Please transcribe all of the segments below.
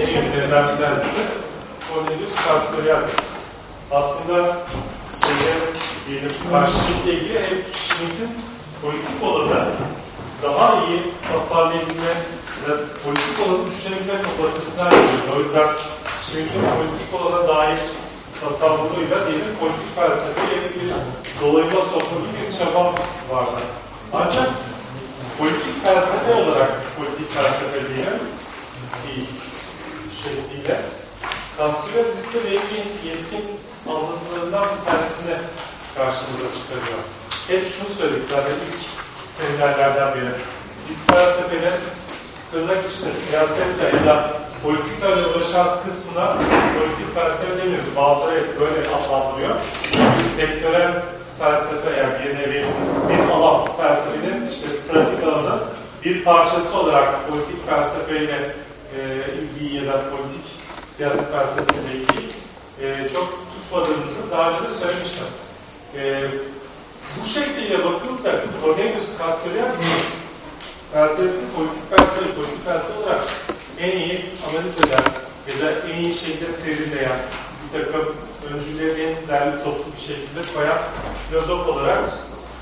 en ünlülerinden bir tanesi Cornelius Castoriadis. Aslında şeyde diyelim karşılıkla ilgili hep Schmitt'in politik olanı daha iyi tasarlayabilme ve politik olanı düşünebilme kapasitesinden geliyor. O yüzden Schmitt'in politik olana dair tasavvuruyla diyelim politik felsefeye bir dolayıma sokma gibi bir çaba vardı. Ancak politik felsefe olarak politik felsefe diyelim bir şekliyle Castiglione Levi'nin yetkin anlatılarından bir tanesini karşımıza çıkarıyor. Hep şunu söyledik zaten ilk seminerlerden beri. Biz felsefenin tırnak içinde siyasetle ya da politikayla uğraşan kısmına politik felsefe demiyoruz. Bazıları böyle adlandırıyor. Bir sektörel felsefe yani bir nevi bir alan felsefenin işte pratik alanının bir parçası olarak politik felsefeyle e, ilgili ya da politik siyaset felsefesiyle ilgili e, çok tutmadığımızı daha önce de söylemiştim. E, bu şekliyle bakılıp da Cornelius Castoriadis'in felsefesini politik felsefe, politik felsefe olarak en iyi analiz eden ya da en iyi şekilde serinleyen bir takım öncüleri en değerli toplu bir şekilde koyan filozof olarak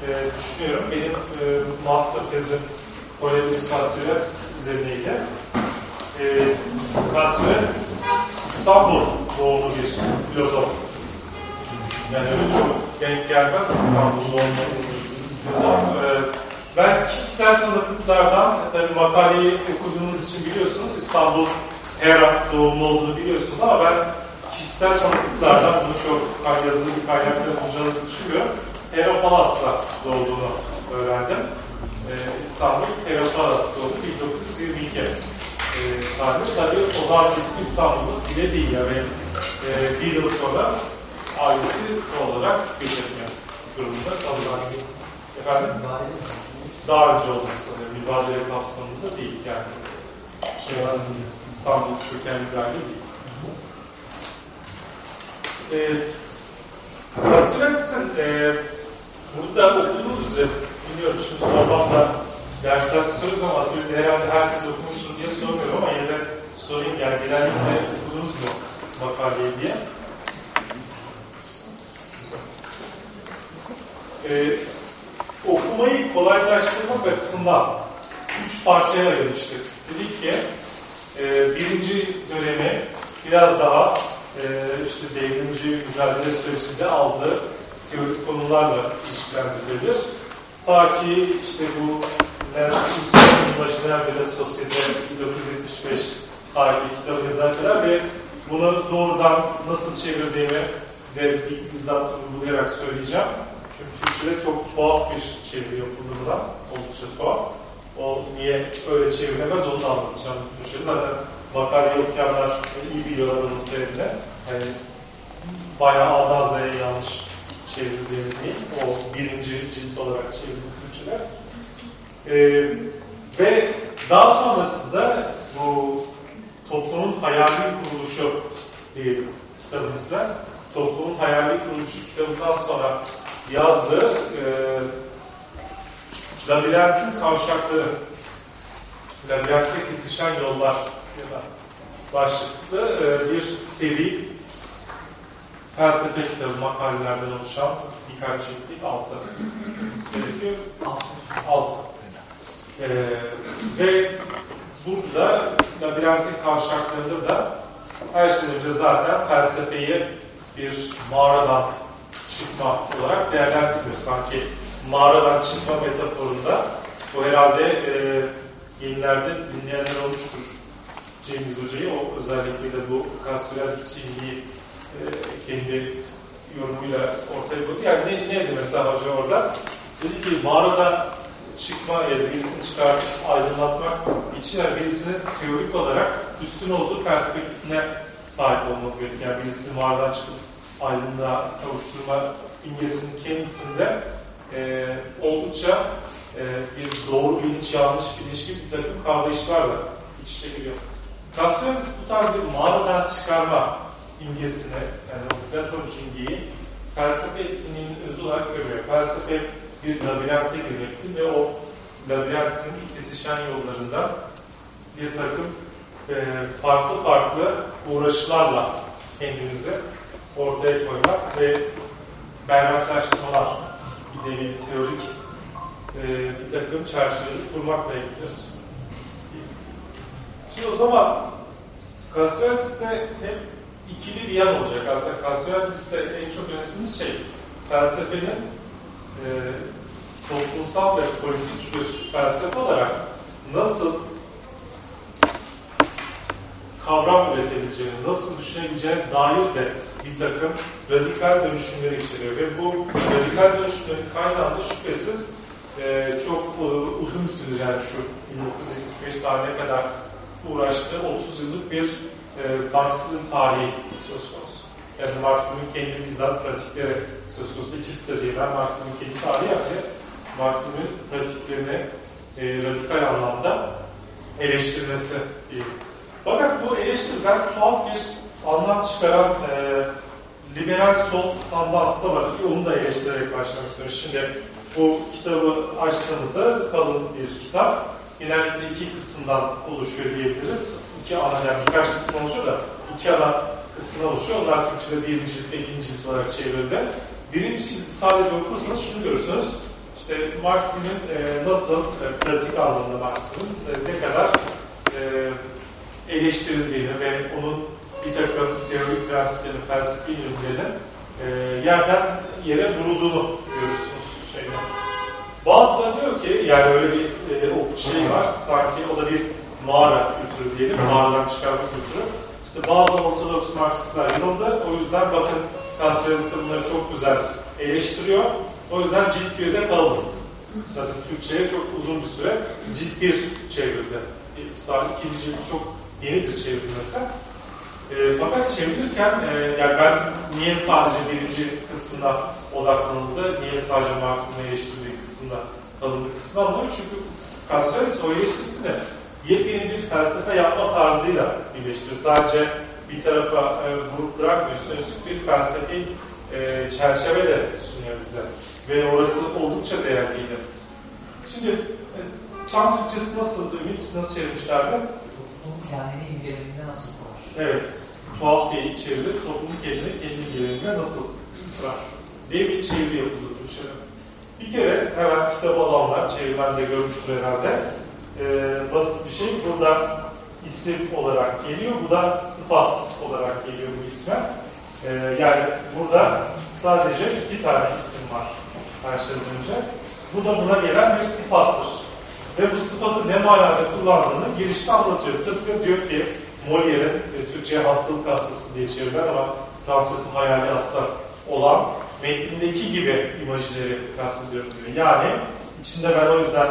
e, düşünüyorum. Benim e, master tezim Cornelius Castoriadis üzerineydi. E, Castoriadis İstanbul doğumlu bir filozof. Yani öyle çok denk gelmez İstanbul doğumlu filozof. E, ben kişisel tanıklıklardan, tabii makaleyi okuduğunuz için biliyorsunuz İstanbul Hera doğumlu olduğunu biliyorsunuz ama ben kişisel tanıklıklardan bunu çok yazılı bir kaynakta bulacağınızı düşünmüyorum. Heropalas'ta doğduğunu öğrendim. Ee, İstanbul Heropalas doğdu 1922 tarihli. Tabii o zaman ismi İstanbul'un bile değil yani e, bir yıl sonra ailesi olarak geçirmiyor durumunda kalınan Efendim? Daha önce olmak sanırım. Mübadele kapsamında değil yani. Şey, İstanbul kökenli bir aile değil. Evet. Castellantis'in e, burada okuduğunuz üzere biliyorum şimdi sormamla dersler tutuyoruz ama atölyede herhalde herkes okumuştur diye sormuyorum ama yine de sorayım yani genellikle okudunuz mu makaleyi diye. E, okumayı kolaylaştırmak açısından üç parçaya ayırmıştık. Dedik ki e, birinci dönemi biraz daha e, işte devrimci mücadele sürecinde aldığı teorik konularla ilişkilendirilir. Ta ki işte bu İmajiner ve Sosyete 1975 tarihli kitabı yazana kadar ve bunu doğrudan nasıl çevirdiğimi de bizzat uygulayarak söyleyeceğim. Çünkü Türkçe'de çok tuhaf bir çeviri yapıldığında oldukça tuhaf. O niye öyle çevrilemez onu da anlatacağım Türkçe'de. Zaten makaleyi okuyanlar iyi biliyorlar onun sebebini. Yani bayağı A'dan yanlış çevrildiğini değil. O birinci cilt olarak çevrildi Türkçe'de. Ee, ve daha sonrasında bu toplumun hayali kuruluşu diyelim kitabımızda. Toplumun hayali kuruluşu kitabından sonra yazdığı e, Labirentin Kavşakları Labirentte Kesişen Yollar ya da başlıklı e, bir seri felsefe kitabı makalelerden oluşan birkaç ciltlik altı ismi gerekiyor. Altı. Ee, ve burada labirentin kavşaklarında da her şeyden önce zaten felsefeyi bir mağaradan çıkma olarak değerlendiriyor. Sanki mağaradan çıkma metaforunda bu herhalde e, yenilerde dinleyenler olmuştur Cengiz Hoca'yı. O özellikle de bu Castelladis Şinli'yi e, kendi yorumuyla ortaya koydu. Yani ne, neydi mesela hoca orada? Dedi ki mağarada çıkma ya da birisini çıkartıp aydınlatmak için yani birisinin teorik olarak üstün olduğu perspektifine sahip olması gerekiyor. Yani birisini mağaradan çıkıp aydınlığa kavuşturma imgesinin kendisinde e, oldukça e, bir doğru bilinç, yanlış bilinç gibi bir takım kavrayışlarla iç içe giriyor. Castellantis bu tarz bir mağaradan çıkarma imgesini, yani Platoncu imgeyi felsefe etkinliğinin özü olarak görüyor. Felsefe bir labirente girmektir ve o labirentin kesişen yollarında bir takım e, farklı farklı uğraşlarla kendimizi ortaya koymak ve berraklaştırmalar, bir nevi teorik e, bir takım çerçeveleri kurmakla ilgilidir. Şimdi o zaman Cassiopeis'te hep ikili bir yan olacak. Aslında Cassiopeis'te en çok önemlediğimiz şey felsefenin e, toplumsal ve politik bir felsefe olarak nasıl kavram üretebileceğini, nasıl düşünebileceğine dair de bir takım radikal dönüşümleri içeriyor. Ve bu radikal dönüşümlerin kaynağında şüphesiz e, çok e, uzun süre yani şu 1975 tarihine kadar uğraştığı 30 yıllık bir e, Marksizm tarihi söz konusu. Yani Marksizmin kendi bizzat pratikleri söz konusu. İkisi de değil. Marksizmin kendi tarihi yaptı. Marksizmin pratiklerini e, radikal anlamda eleştirmesi diyelim. Fakat bu eleştiriden tuhaf bir anlam çıkaran e, liberal sol tandans da var. Onu da eleştirerek başlamak istiyorum. Şimdi bu kitabı açtığımızda kalın bir kitap. Genellikle iki kısımdan oluşuyor diyebiliriz. İki ana, yani birkaç kısım oluşuyor da iki ana kısımdan oluşuyor. Onlar Türkçe'de birinci cilt ve ikinci cilt olarak çevrildi. Birinci cilt sadece okursanız şunu görürsünüz. İşte Marx'ın e, nasıl e, pratik anlamda Marx'ın e, ne kadar e, eleştirildiğini ve onun bir takım teorik prensiplerin, felsefi ilimlerin e, yerden yere vurulduğunu görürsünüz şeyde. Bazıları diyor ki yani öyle bir e, o şey var sanki o da bir mağara kültürü diyelim, mağaradan çıkarma kültürü. İşte bazı ortodoks Marksistler yanıldı. O yüzden bakın Kansualist bunları çok güzel eleştiriyor. O yüzden cilt 1'de kaldı. Zaten Türkçe'ye çok uzun bir süre cilt 1 çevrildi. Sadece ikinci cildi çok yenidir çevrilmesi. E, fakat çevrilirken e, yani ben niye sadece birinci kısmına odaklanıldı, niye sadece Marx'ın eleştirdiği kısmında kalındı kısmı anlamıyorum. Çünkü Castorius o eleştirisini yepyeni bir felsefe yapma tarzıyla birleştiriyor. Sadece bir tarafa e, vurup bırakmıyor. Üstlük bir felsefi e, çerçeve de sunuyor bize. Ve orası oldukça değerliydi. Şimdi e, tam Türkçesi nasıl, Ümit nasıl çevirmişlerdi? Toplumun kendini imgeleminde nasıl kurar? Evet. Tuhaf bir çeviri, toplumun kendini kendi imgeleminde nasıl kurar? diye bir çeviri yapıldı Türkçe'de. Bir kere hemen kitabı alanlar, çevirmen de görmüştür herhalde. Ee, basit bir şey. Burada isim olarak geliyor. Bu da sıfat olarak geliyor bu isme. Ee, yani burada sadece iki tane isim var önce. Bu da buna gelen bir sıfattır. Ve bu sıfatı ne manada kullandığını girişte anlatıyor. Tıpkı diyor ki Molière'in e, Türkçe'ye hastalık hastası diye çevirilen ama Fransızcası hayali hasta olan metnindeki gibi imajları kastediyorum diyor. Yani içinde ben o yüzden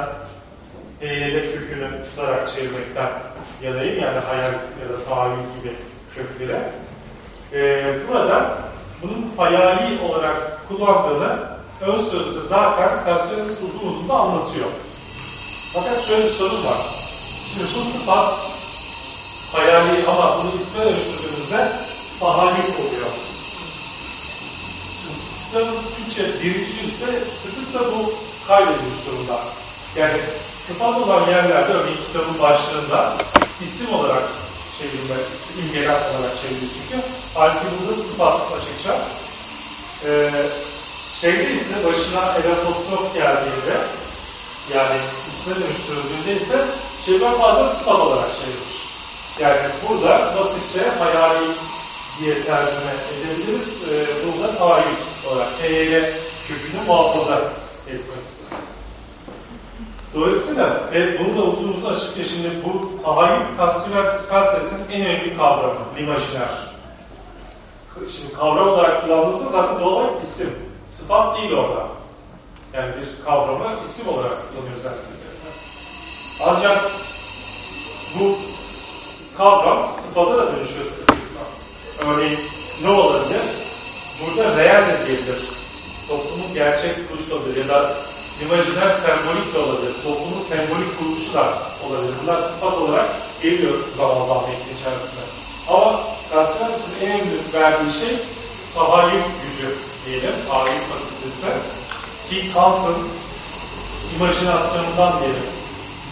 eyle kökünü tutarak çevirmekten yanayım. Yani hayal ya da tahayyül gibi köklere. Ee, burada bunun hayali olarak kullandığını ön sözde zaten Cassius uzun uzun da anlatıyor. Fakat şöyle bir sorun var. Şimdi bu sıfat hayali ama bunu isme dönüştürdüğümüzde tahayyül oluyor. Kitabın Türkçe birinci ciltte sıklıkla bu kaydedilmiş durumda. Yani sıfat olan yerlerde örneğin kitabın başlığında isim olarak çevrilme, imgeler olarak çevriliyor çünkü. Halbuki burada sıfat açıkça. Ee, şeyde ise başına erapostrof geldiğinde yani isme dönüştürüldüğünde ise çevre fazla sıfat olarak çevrilmiş. Yani burada basitçe hayali diye tercüme edebiliriz. Ee, burada tahayyül olarak EYL kökünü muhafaza etmek istedim. Dolayısıyla e, bunu da uzun uzun açıkça şimdi bu tahayyül Castellantis Castells'in en önemli kavramı, limajiner. Şimdi kavram olarak kullandığımızda zaten doğal olarak isim. Sıfat değil orada. Yani bir kavramı isim olarak kullanıyoruz her. Ancak bu kavram sıfata da dönüşüyor sıklıkla. Örneğin ne olabilir? Burada reel de diyebilir. Toplumun gerçek olabilir ya da imajiner sembolik de olabilir. Toplumun sembolik kuruluşu da olabilir. Bunlar sıfat olarak geliyor zaman metnin içerisinde. Ama Rasyonalistin en büyük verdiği şey tahayyül gücü diyelim, tahayyül fakültesi. Ki Kant'ın imajinasyonundan diyelim,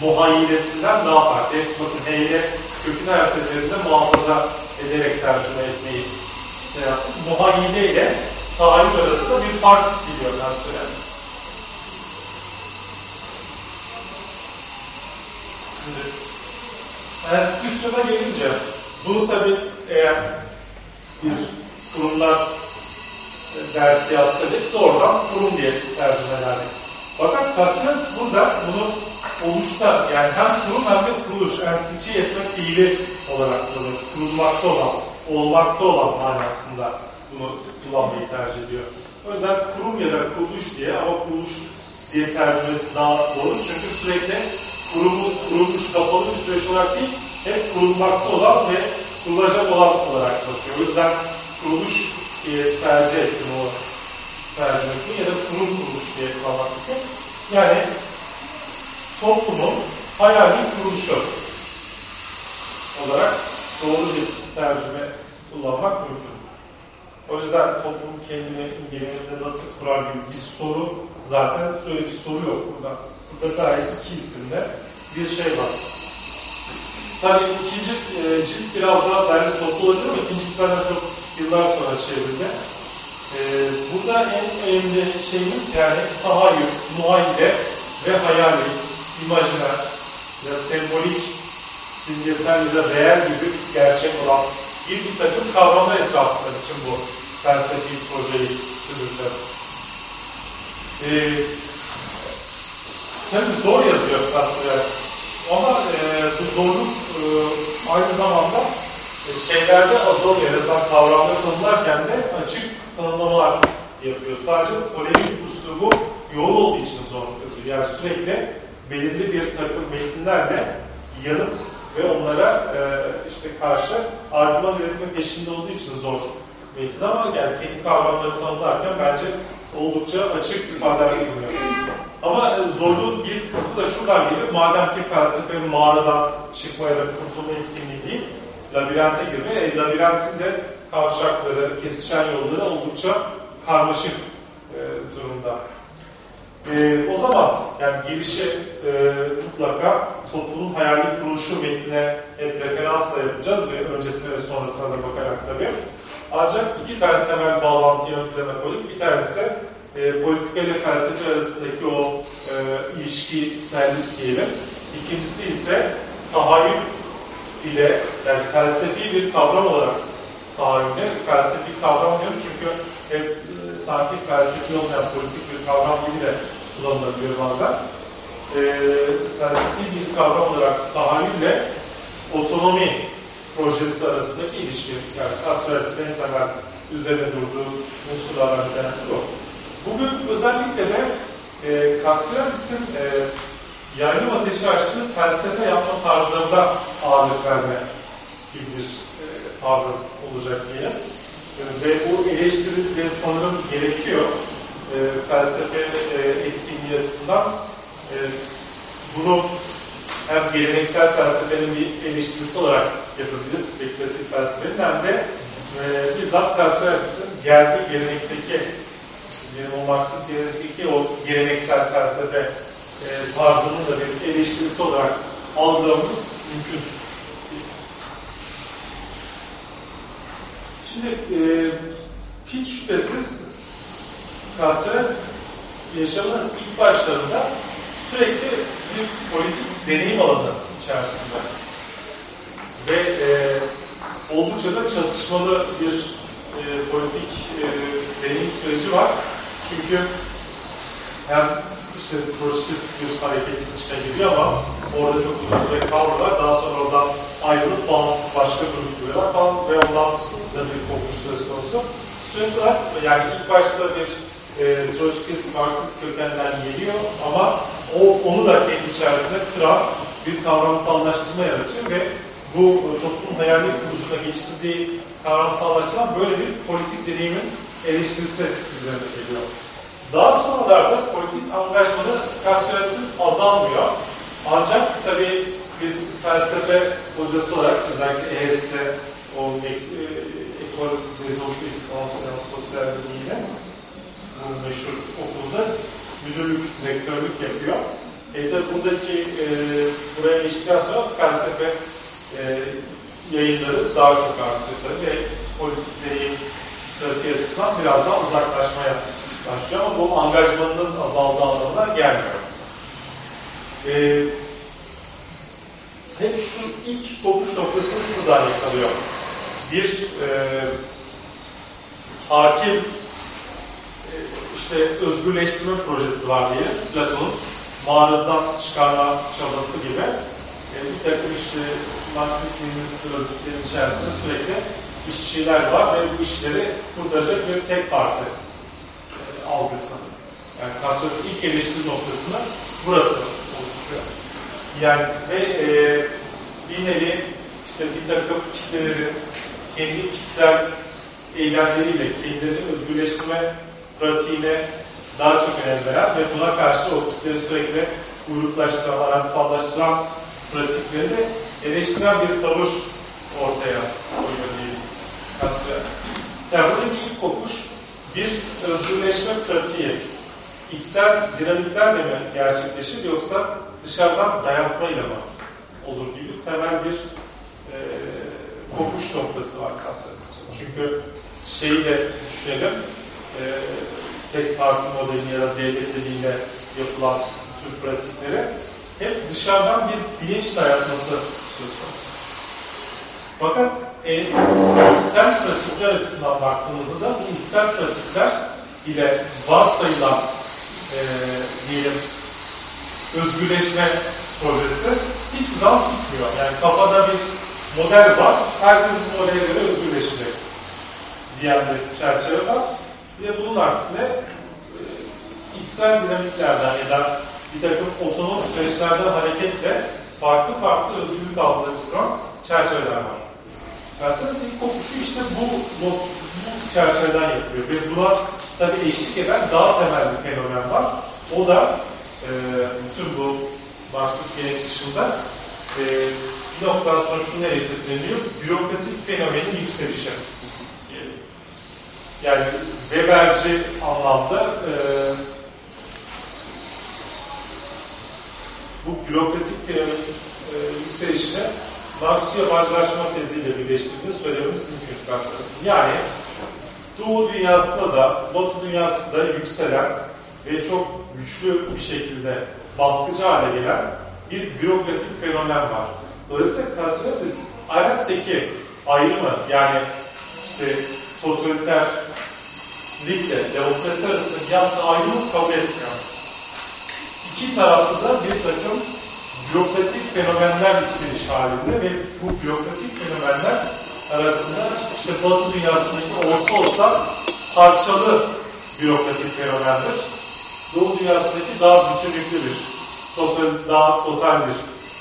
muhayyilesinden daha farklı. Bakın heyle kökünü her seferinde muhafaza ederek tercüme etmeyi şey yaptım. Muhayyile ile tahayyül arasında bir fark biliyor Kastyolens. Şimdi enstitüsyona gelince bunu tabi eğer bir kurumlar dersi yapsaydık doğrudan kurum diye tercüme ederdik. Fakat Kastyolens burada bunu oluşta yani hem kurum hem de kuruluş, enstitüye etmek fiili olarak bunu kurulmakta olan, olmakta olan manasında bunu kullanmayı tercih ediyor. O yüzden kurum ya da kuruluş diye ama kuruluş diye tercümesi daha doğru. Çünkü sürekli kurumu, kurulmuş kapalı bir süreç olarak değil, hep kurulmakta olan ve kurulacak olan olarak bakıyor. O yüzden kuruluş diye tercih ettim o tercümeyi ya da kurum kuruluş diye kullanmak Yani toplumun hayali kuruluşu olarak doğru bir tercüme kullanmak mümkün. O yüzden toplum kendini genelinde nasıl kurar gibi bir soru zaten söyle bir soru yok burada. Burada gayet iki isimde bir şey var. Tabii ikinci e, cilt biraz daha bence toplu olabilir ama ikinci zaten çok yıllar sonra çevrildi. E, burada en önemli şeyimiz yani tahayyül, muayide ve hayali, imajiner ya sembolik, simgesel ya da reel gibi gerçek olan bir, bir takım kavramlar etrafında bütün bu felsefi projeyi sürdüreceğiz. Ee, tabii zor yazıyor Castells ama e, bu zorluk e, aynı zamanda e, şeylerde az zor yazan kavramları tanımlarken de açık tanımlamalar yapıyor. Sadece polemik usubu yoğun olduğu için zor yazıyor. Yani sürekli belirli bir takım metinlerle yanıt ve onlara e, işte karşı argüman üretme peşinde olduğu için zor metin ama yani kendi kavramları tanımlarken bence oldukça açık ifadeler kullanıyor. Ama e, zorluğun bir kısmı da şuradan geliyor. Madem ki felsefe mağaradan çıkmaya da kurtulma etkinliği değil, labirente girme, e, labirentin de kavşakları, kesişen yolları oldukça karmaşık e, durumda. E, o zaman yani girişi e, mutlaka toplumun hayali kuruluşu metnine hep referansla yapacağız ve öncesine ve sonrasına da bakarak tabii. Ancak iki tane temel bağlantıyı ön koyduk. Bir tanesi e, politika ile felsefe arasındaki o e, ilişkisellik diyelim. İkincisi ise tahayyül ile yani felsefi bir kavram olarak tahayyülde felsefi kavram diyorum çünkü hep e, sanki felsefi olmayan politik bir kavram gibi de kullanılabiliyor bazen. E, felsefi bir kavram olarak tahayyülle otonomi projesi arasındaki ilişki, yani Astralis'in en temel üzerine durduğu unsurlardan bir tanesi bu. Bugün özellikle de e, Castellantis'in e, yaylım ateşi açtığı felsefe yapma tarzlarında ağırlık verme gibi bir e, tavır olacak diye. E, ve bu eleştiri sanırım gerekiyor e, felsefe e, etkinliği açısından. E, bunu hem geleneksel felsefenin bir eleştirisi olarak yapabiliriz, spekülatif felsefenin hem de e, bizzat Castellantis'in geldiği gelenekteki işte o Marksist gelenekteki o geleneksel felsefe e, tarzının da bir eleştirisi olarak algılamamız mümkün. Şimdi e, hiç şüphesiz Castellantis yaşamının ilk başlarında sürekli bir politik deneyim alanı içerisinde ve e, oldukça da çatışmalı bir e, politik e, deneyim süreci var. Çünkü hem işte Troçkist bir hareketin içine giriyor ama orada çok uzun süre kaldılar. Daha sonra oradan ayrılıp bağımsız başka grup kuruyorlar falan ve ondan da bir kopuş söz konusu. Sürekli yani ilk başta bir e, Troçkist, Marksist kökenden geliyor ama o onu da kendi içerisinde kıran bir kavramsallaştırma yaratıyor ve bu e, toplum hayali kuruluşuna geçtirdiği kavramsallaştırma böyle bir politik deneyimin eleştirisi üzerine geliyor. Daha sonralarda politik angajmanı Castellantis'in azalmıyor. Ancak tabii bir felsefe hocası olarak özellikle EHS'de o e, Ekol Anciens Sosyal Bilgi'yle bu meşhur okulda müdürlük, direktörlük yapıyor. E tabi buradaki e, buraya geçtikten sonra felsefe e, yayınları daha çok arttı tabii ve politikleri pratiği açısından biraz daha uzaklaşmaya başlıyor ama bu angajmanının azaldığı anlamına gelmiyor. E, hep şu ilk kopuş noktasını şuradan yakalıyor. Bir e, hakim işte özgürleştirme projesi var diye Platon'un mağaradan çıkarma çabası gibi e, bir takım işte Marksist Leninist içerisinde sürekli işçiler var ve bu işleri kurtaracak bir tek parti e, algısı. Yani Castros'un ilk eleştiri noktasını burası oluşturuyor. Yani ve e, bir nevi işte bir takım kitleleri kendi kişisel eylemleriyle kendilerini özgürleştirme pratiğine daha çok önem veren ve buna karşı o kitleri sürekli uyruklaştıran, araçsallaştıran pratiklerini eleştiren bir tavır ortaya koyuyor diyelim. Yani burada bir ilk kopuş bir özgürleşme pratiği içsel dinamiklerle mi gerçekleşir yoksa dışarıdan dayatmayla mı olur gibi temel bir e, kopuş noktası var Cassius. Çünkü şeyi de düşünelim e, tek parti modeli ya da devlet eliyle yapılan tür pratikleri hep dışarıdan bir bilinç dayatması söz konusu. Fakat e, içsel pratikler açısından baktığımızda da bu içsel pratikler ile varsayılan e, diyelim özgürleşme projesi hiçbir zaman tutmuyor. Yani kafada bir model var, herkes bu modele göre özgürleşecek diyen bir çerçeve var. Bir de bunun aksine e, içsel dinamiklerden ya da bir takım otonom süreçlerden hareketle farklı farklı özgürlük alanları kuran çerçeveler var. Personels ilk kopuşu işte bu, bu, bu çerçeveden yapıyor ve buna tabii eşlik eden daha temel bir fenomen var. O da e, bütün bu Marksist gelenek dışında e, bir noktadan sonra şunu eleştirileniyor, bürokratik fenomenin yükselişi. Yani Weberci anlamda e, bu bürokratik fenomenin e, yükselişine Marksçı yabancılaşma teziyle birleştirdiğini söylememiz mümkün karşılasın. Yani Doğu dünyasında da, Batı dünyasında da yükselen ve çok güçlü bir şekilde baskıcı hale gelen bir bürokratik fenomen var. Dolayısıyla Cassiodis Arap'taki ayrımı yani işte totaliterlikle demokrasi arasında yaptığı ayrımı kabul etmiyor. İki tarafta da bir takım bürokratik fenomenler yükseliş halinde ve bu bürokratik fenomenler arasında işte Batı dünyasındaki olsa olsa parçalı bürokratik fenomendir. Doğu dünyasındaki daha bütünlüklü bir, total, daha total bir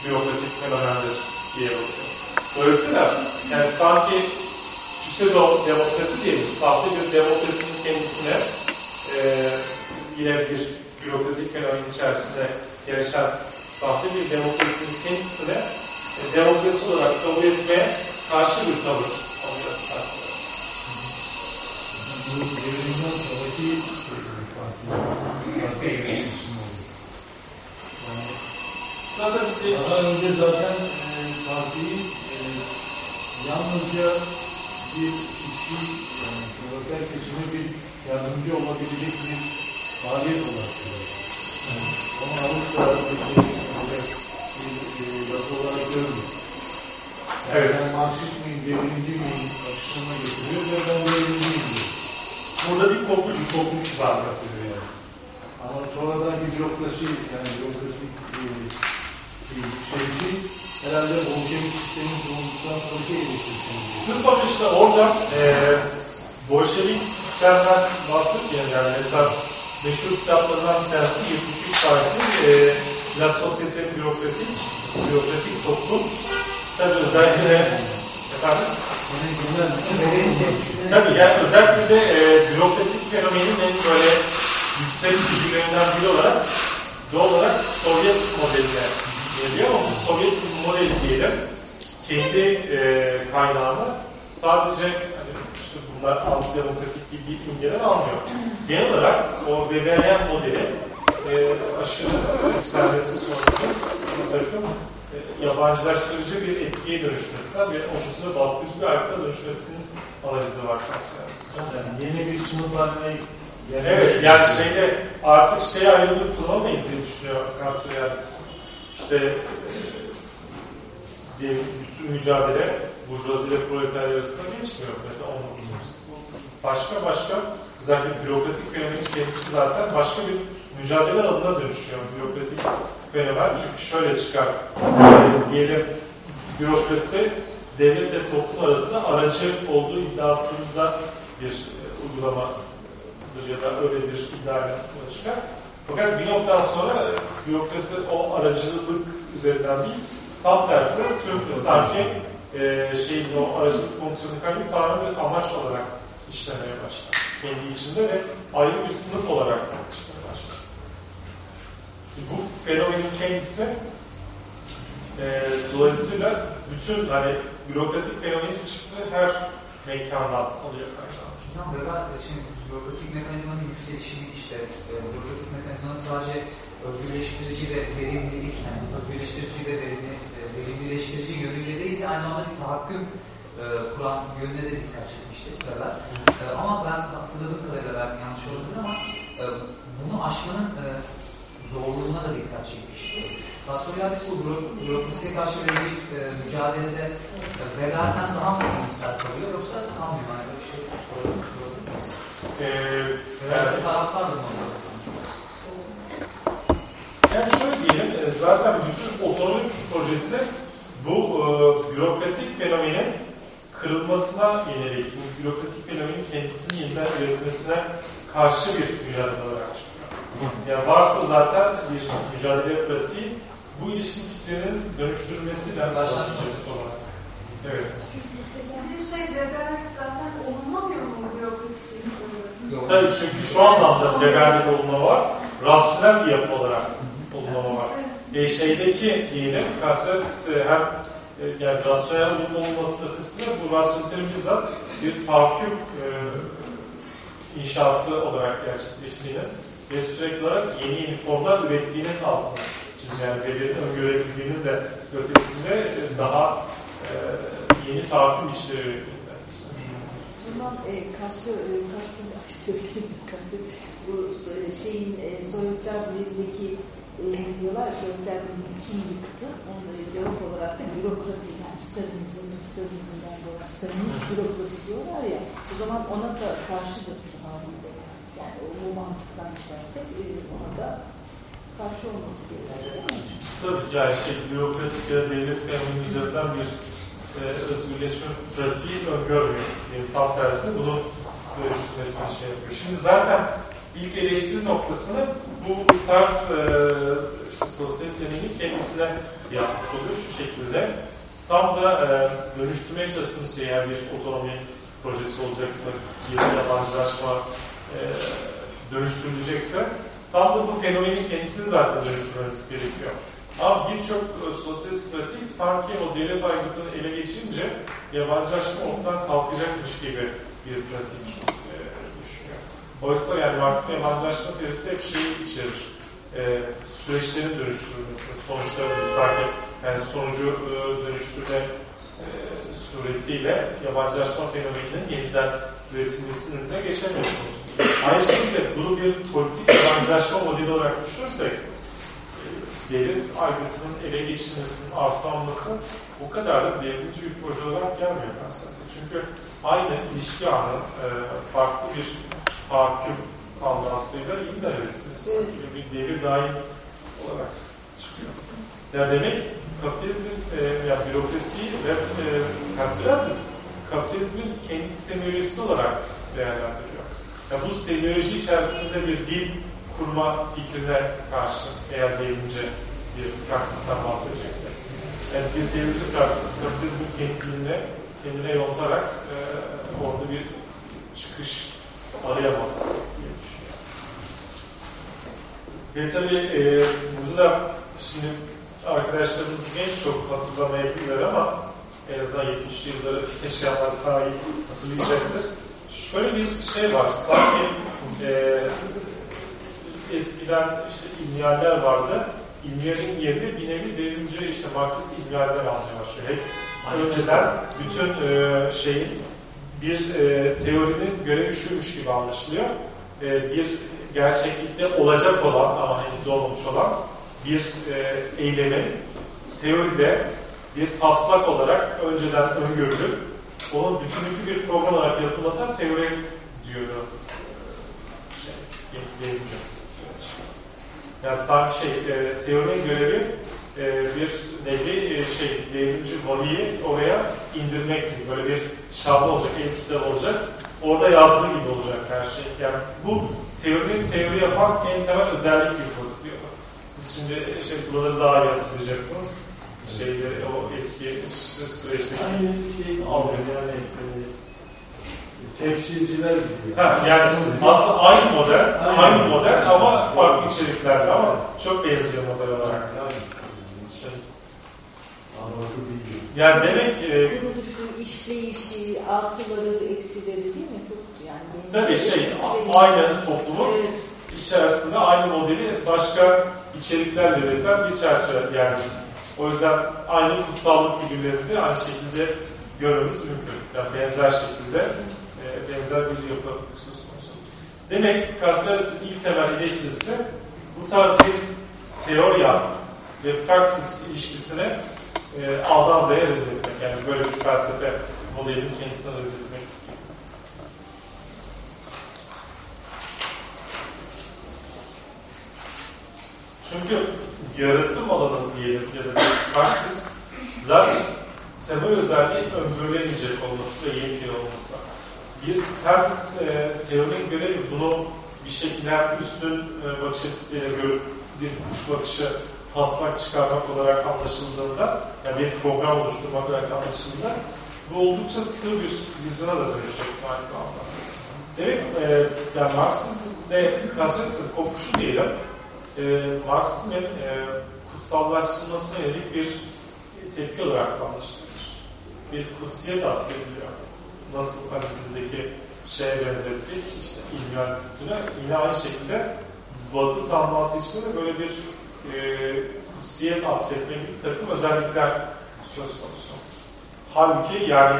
bürokratik fenomendir diye bakıyor. Dolayısıyla yani sanki pseudo demokrasi diyelim, sahte bir demokrasinin kendisine e, yine bir bürokratik fenomen içerisinde gelişen sahte bir demokrasinin kendisine e, demokrasi olarak kabul etmeye karşı bir tavır alıyor aslında. Bu devrimden sonraki Sırada bir daha önce zaten e, partiyi e, yalnızca bir kişi yani kesime bir yardımcı olabilecek bir faaliyet olarak görüyor. Yani onu alıp da bir, bir, bir laf olarak görmüyor. Yani Evet. ben Marksist miyim, devrimci miyim açısına getiriyor ve ben devrimciyim diyor. burada bir kopuş, kopuş var zaten yani. Ama sonradan bir bürokrasi, yani bürokrasi yükselişi herhalde Bolşevik sistemin kurulmuştan sonraki eleştirisini Sırf bak işte orada e, Bolşevik sistemden bahsetmeyen yani mesela meşhur kitaplarından bir tanesi 73 tarihli e, La Société Bürokratik, Bürokratik Toplum. Tabii özellikle efendim Tabii yani özellikle de e, bürokratik fenomenin en böyle yüksek figürlerinden biri olarak doğal olarak Sovyet modeline geliyor ama bu Sovyet modeli diyelim kendi e, kaynağını sadece hani işte bunlar antidemokratik gibi imgeler almıyor. Genel olarak o Weberian modeli e, aşırı yükselmesi sonrası bir takım e, yabancılaştırıcı bir etkiye dönüşmesinden ve omuzuna baskıcı bir ayakta dönüşmesinin analizi var Castoriadis'in. Yani yeni bir sınıf haline gelmesi- Evet, yani şeyde artık şey ayrımını kullanamayız diye düşünüyor Castoriadis. İşte diyelim bütün mücadele burjuvazi ile proletarya arasında geçmiyor mesela 19. yüzyılda. Başka başka özellikle bürokratik fenomenin kendisi zaten başka bir mücadele alanına dönüşüyor bürokratik fenomen. Çünkü şöyle çıkar, e, diyelim bürokrasi devletle toplum arasında aracı olduğu iddiasında bir e, uygulamadır ya da öyle bir yola çıkar. Fakat bir noktadan sonra bürokrasi o aracılık üzerinden değil, tam tersi tüm sanki e, şeyin o aracılık fonksiyonu kaybı tamamen bir amaç olarak işlemeye başlar. Kendi içinde ve ayrı bir sınıf olarak çıkmaya başlar. Bu fenomenin kendisi e, dolayısıyla bütün hani bürokratik fenomenin çıktığı her mekandan alıyor kaynağını. Hocam Weber e, şimdi bürokratik mekanizmanın yükselişini işte e, bürokratik mekanizmanın sadece özgürleştirici ve verimlilik, yani özgürleştirici ve verimli, e, verimlileştirici yönüyle değil de aynı zamanda bir tahakküm e, kuran yönüne de dikkat çekmişti Weber. E, ama ben hatırladığım kadarıyla belki yanlış olabilir ama e, bunu aşmanın e, zorluğuna da dikkat çekmişti. Castoriadis bu büro- bürokrasiye karşı verecek e, mücadelede e, Weber'den daha mı iyimser kalıyor yoksa tam mı? Yani bir şey sorulmuş olabilir miyiz? E, yani- evet. tarafsardır mı? Yani şöyle diyelim, e, zaten bütün otonomi projesi bu e, bürokratik fenomenin kırılmasına yönelik, bu bürokratik fenomenin kendisini yeniden üretmesine karşı bir mücadele olarak çıkıyor. Yani varsa zaten bir mücadele pratiği, bu ilişki tiplerinin dönüştürülmesiyle başlangıç olarak. Evet. Bir şey Weber zaten olunamıyor mu bürokratik. Tabii çünkü şu anlamda Weber'de olma var, rasyonel bir yapı olarak var. E, şeydeki diyelim, Castoriadis'te hem e, yani rasyonel olma ötesinde bu rasyonelitenin bizzat bir tahakküm e, inşası olarak gerçekleştiğini ve sürekli olarak yeni yeni formlar ürettiğinin altına çiziyor. Yani verilerin öngörebildiğinin de ötesinde e, daha e, yeni tahakküm biçimleri ürettiğini zaman e, Castro, e, söyleyeyim, Castro, bu e, şeyin e, Sovyetler Birliği'ndeki e, diyorlar Sovyetler Birliği kim yıktı? E, cevap olarak da bürokrasi yani Stalinizm, Stalinizmden dolayı Stalinist bürokrasi diyorlar ya o zaman ona da karşıdır haliyle. Yani o, bu mantıktan gidersek e, ona da karşı olması mi? Tabii yani şey bürokratik ya devlet kanunu üzerinden bir e, özgürleşme pratiği öngörmüyor. Yani tam tersi bunun dönüştürmesini şey yapıyor. Şimdi zaten ilk eleştiri noktasını bu tarz e, işte sosyetelerin kendisine yapmış oluyor şu şekilde. Tam da e, dönüştürmeye çalıştığımız şey eğer bir otonomi projesi olacaksa, bir yabancılaşma e, dönüştürülecekse tam da bu fenomenin kendisini zaten dönüştürmemiz gerekiyor. Ama birçok e, sosyalist pratik sanki o devlet aygıtını ele geçirince yabancılaşma ortadan kalkacakmış gibi bir pratik. Oysa yani Marx'ın yabancılaşma teorisi hep şeyi içerir. E, süreçlerin dönüştürülmesi, sonuçların sanki yani sonucu e, dönüştürme e, suretiyle yabancılaşma fenomeninin yeniden üretilmesinin önüne geçemiyorsunuz. Aynı şekilde bunu bir politik yabancılaşma modeli olarak düşünürsek e, devlet aygıtının ele geçirmesinin artlanması o kadar da devrimci bir proje olarak gelmiyor aslında. Çünkü aynı ilişki anı e, farklı bir tahakküm tandansıyla yeniden üretilmesi gibi bir devir daim olarak çıkıyor. Yani demek kapitalizmin e, yani bürokrasi ve e, Castoriadis kapitalizmin kendi semiyolojisi olarak değerlendiriyor. Yani bu semiyoloji içerisinde bir dil kurma fikrine karşı eğer devrimci bir praksisten bahsedeceksek. Yani bir devrimci praksis kapitalizmin kendi diline kendine yontarak e, orada bir çıkış arayamaz diye düşünüyorum. Ve tabii e, burada şimdi arkadaşlarımız genç çok hatırlamayabilirler ama en azından 70'li yılları yaşayanlar daha iyi hatırlayacaktır. Şöyle bir şey var, sanki e, eskiden işte imyaller vardı, İlmiyerin yerini bir nevi devrimci işte Marksist ilmihalden almaya başlıyor. Önceden bütün e, şeyin bir e, teorinin görevi şuymuş gibi anlaşılıyor. E, bir gerçeklikte olacak olan ama henüz olmamış olan bir e, eylemin teoride bir taslak olarak önceden öngörülüp onun bütünlüklü bir program olarak yazılmasına teori diyordu. Şey. Yani sanki şey, e, teorinin görevi e, bir nevi e, şey, devrimci valiyi oraya indirmek gibi. Böyle bir şablon olacak, el kitap olacak. Orada yazdığı gibi olacak her şey. Yani bu teorinin teori yapan en temel özellik gibi diyor. Siz şimdi şey, buraları daha iyi hatırlayacaksınız. Şeyleri, o eski sü- süreçteki Aynı şey alıyor yani e, tefsirciler gibi. Ha, yani aslında aynı model, Aynı. aynı model ama farklı içeriklerle ama çok benziyor model olarak. Değil. Yani demek e, Kuruluşu, işleyişi, artıları, eksileri değil mi? Çok yani tabii şey aynı toplumun Evet. içerisinde aynı modeli başka içeriklerle üreten bir çerçeve yani. O yüzden aynı kutsallık figürlerini aynı şekilde görmemiz mümkün. Yani benzer şekilde e, benzer bir yapı söz konusu. Demek Castellas'ın ilk temel eleştirisi bu tarz bir teorya ve praksis ilişkisini e, A'dan Z'ye reddetmek. Yani böyle bir felsefe modelinin kendisini reddetmek. Çünkü yaratım alanı diyelim ya da praksis zaten temel özelliği öngörülemeyecek olması ve yepyeni olması. Bir hem e, teorinin görevi bunu bir şekilde üstün e, bakış açısıyla görüp bir kuş bakışı taslak çıkarmak olarak anlaşıldığında, yani bir program oluşturmak olarak anlaşıldığında bu oldukça sığ bir vizyona da dönüşecek aynı zamanda. Demek e, yani Marksizm ve Cassius'ın kopuşu diyelim, e, Marksizmin e, kutsallaştırılmasına yönelik bir tepki olarak anlaşılır. Bir kutsiyet atfediliyor. Nasıl hani bizdeki şeye benzettik, işte ilmihal kültürüne, yine aynı şekilde Batı tanması içinde de böyle bir kutsiyet atfetme gibi bir takım özellikler söz konusu. Halbuki yani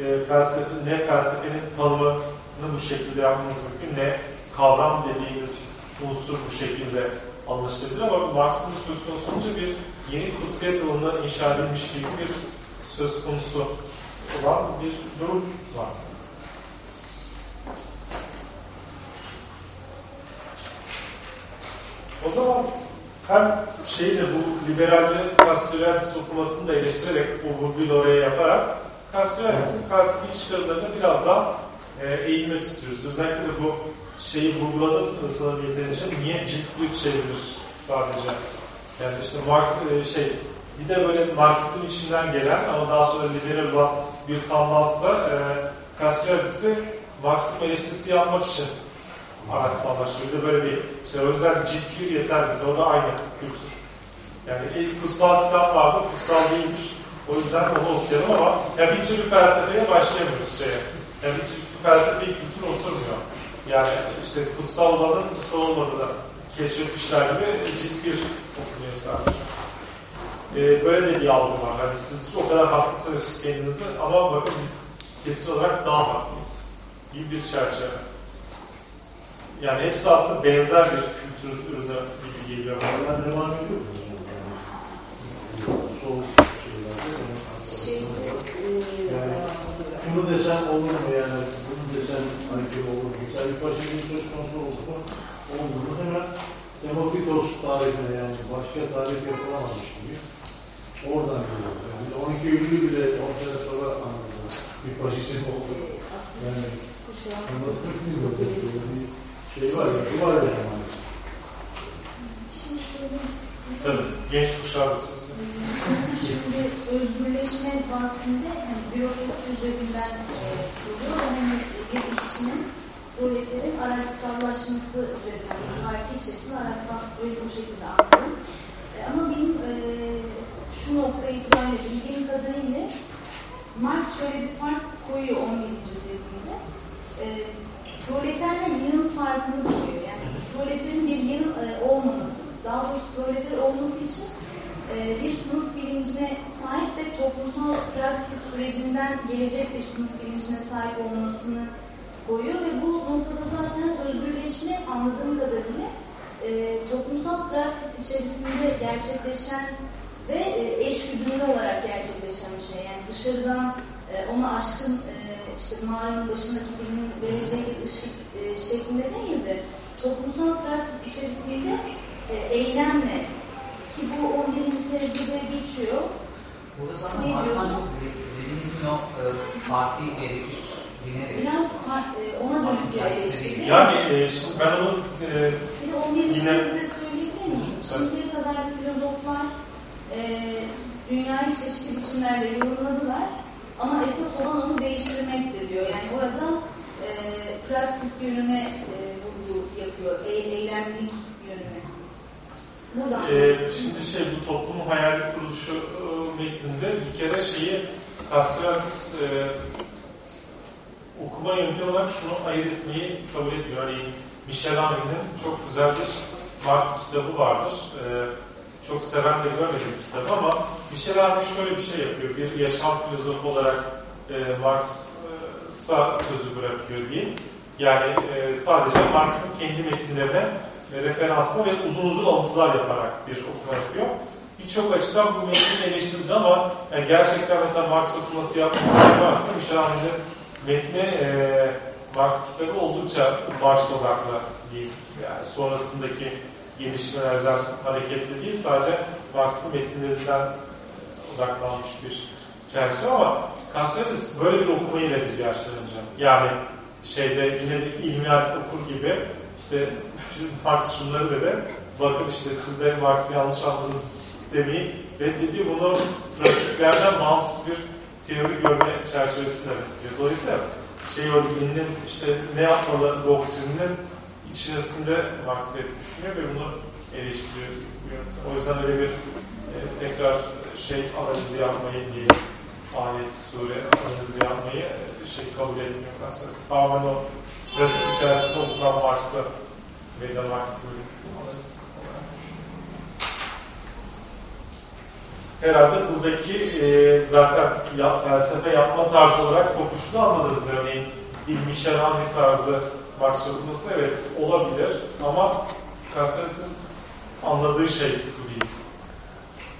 e, felsefe, ne felsefenin tanımını bu şekilde yapmamız mümkün, ne kavram dediğimiz unsur bu şekilde anlaşılabilir ama Marx'ın söz konusu olunca bir yeni kutsiyet alanına inşa edilmiş gibi bir söz konusu olan bir durum var. O zaman hem şeyi de bu liberallerin Castiglianis okumasını da eleştirerek o vurguyu oraya yaparak Castiglianis'in felsefi çıkarımlarına biraz daha e, eğilmek istiyoruz. Özellikle de bu şeyi vurguladım sana yeterince niye ciltli çevrilir sadece. Yani işte Marx e, şey bir de böyle Marksizm içinden gelen ama daha sonra liberal olan bir tandansla e, Castiglianis'i Marksizm eleştirisi yapmak için araçsallaşıyor. Bir de böyle bir şey. O yüzden ciddi yeter bize. O da aynı kültür. Yani ilk kutsal kitap vardı, kutsal değilmiş. O yüzden onu okuyalım ama ya bir türlü felsefeye başlayamıyoruz şeye. Yani bir türlü felsefi kültür oturmuyor. Yani işte kutsal olanın kutsal olmadığını keşfetmişler gibi ciddi bir okunuyor sadece. Ee, böyle de bir algı var. Hani siz o kadar haklısınız kendinizi ama bakın biz kesin olarak daha haklıyız. Gibi bir çerçeve. Yani hepsi aslında benzer bir kültür ürünü gibi geliyor. Hala devam ediyor mu? Yani sol şeylerde. Yani şunu desem olur mu yani, bunu desem sanki olur mu? Mesela bir başka söz konusu oldu mu? Oldu mu? Hemen Demokritos tarihine yani başka tarih yapılamamış gibi. Oradan geliyor. Yani 12 Eylül bile 10 sene sonra anladım. Bir faşizm oldu. Yani 68 kuşağı. Böyle şey var ya, bu var ya maalesef. Şimdi söyleyeyim. Tabii genç kuşağı da sözü. Şimdi özgürleşme bahsinde hani bürokrasi üzerinden kuruluyor. Hani bir işçinin proleterin araçsallaşması üzerinden, yani parti içerisinde araçsal öyle bu şekilde anlıyorum. E, ama benim e, şu nokta itibariyle bildiğim kadarıyla Marx şöyle bir fark koyuyor 17. tezinde. E, proleterle yığın farkını düşüyor. Yani proleterin bir yığın e, olmaması daha doğrusu proleter olması için e, bir sınıf bilincine sahip ve toplumsal praksis sürecinden gelecek bir sınıf bilincine sahip olmasını koyuyor ve bu noktada zaten özgürleşme anladığım kadarıyla e, toplumsal praksis içerisinde gerçekleşen ve e, eş güdümlü olarak gerçekleşen bir şey. Yani dışarıdan e, ona aşkın e, işte mağaranın başındaki birinin vereceği bir ışık e, şeklinde değil de toplumsal praksis içerisinde e, eylemle ki bu 11. tezgide geçiyor. Burada zaten diyorsun? çok Leninizmin o e, parti gerekir, Biraz ha- e, ona eleştiri. değil. Yani e, şimdi ben onu e, Bir de 11. Yine- söyleyebilir miyim? Şimdiye kadar filozoflar e, dünyayı çeşitli biçimlerde yorumladılar ama esas olan onu değiştirmektir diyor. Yani orada e, praksis yönüne e, vurgu yapıyor, e, eylemlik yönüne. Buradan Ee, şimdi şey bu toplumun hayali kuruluşu e, metninde bir kere şeyi Castratis e, okuma yöntemi olarak şunu ayırt etmeyi kabul ediyor. Hani Michel Henry'nin çok güzel bir Marx kitabı vardır. Ee, çok seven de görmedim kitabı ama Michel Henry şöyle bir şey yapıyor. Bir yaşam filozofu olarak e, Marx'a sözü bırakıyor diyeyim. Yani e, sadece Marx'ın kendi metinlerine e, referansla ve uzun uzun alıntılar yaparak bir okuma yapıyor. Birçok açıdan bu metni eleştirdi ama yani gerçekten mesela Marx okuması yapmak isteyen varsa Michel Henry'nin metni e, Marx kitabı oldukça Marx odaklı diyeyim. Yani sonrasındaki gelişmelerden hareketli değil, sadece Marx'ın metinlerinden odaklanmış bir çerçeve ama Castells böyle bir okumayla biz yaşlanınca. Yani şeyde yine bir ilmihal okur gibi işte Marx şunları dedi, bakın işte siz de Marx'ı yanlış anladınız demeyi reddediyor. Bunu pratiklerden bağımsız bir teori görme çerçevesinde reddediyor. Dolayısıyla şey örgünün işte ne yapmalı doktrininin içerisinde Marx'ı düşünüyor ve bunu eleştiriyor. O yüzden öyle bir e, tekrar şey analizi yapmayı diye ayet, sure analizi yapmayı e, şey kabul etmiyor. Aslında tamamen o pratik içerisinde okunan Marx'ı ve de Marx'ı analiz olarak düşünüyor. Herhalde buradaki e, zaten ya, felsefe yapma tarzı olarak kopuşunu anladınız. Örneğin bir Michel Henry tarzı Okuması evet olabilir ama Castells'in anladığı şey bu değil.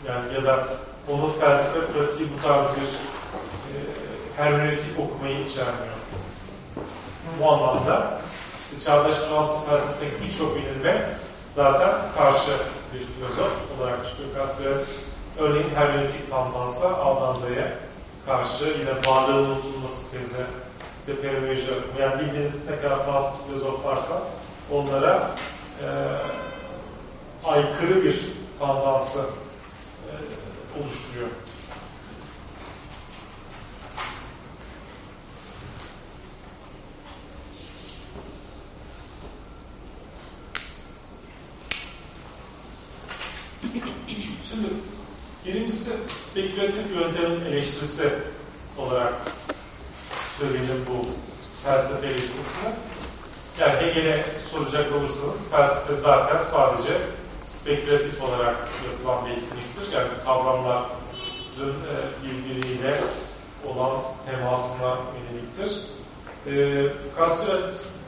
Yani ya da onun felsefe pratiği bu tarz bir e, hermeneutik okumayı içermiyor. Bu anlamda işte çağdaş Fransız felsefesindeki birçok bilinme zaten karşı bir filozof olarak çıkıyor. Castells örneğin hermeneutik tandansa Aldanza'ya karşı yine varlığın unutulması tezi işte fenomenoloji yani bildiğiniz ne kadar Fransız filozof varsa onlara e, aykırı bir tandansı e, oluşturuyor. Şimdi birincisi spekülatif yöntemin eleştirisi olarak söyleyelim bu felsefe eleştirisini. Yani Hegel'e soracak olursanız felsefe zaten sadece spekülatif olarak yapılan bir etkinliktir. Yani kavramların e, birbiriyle olan temasına yöneliktir. E,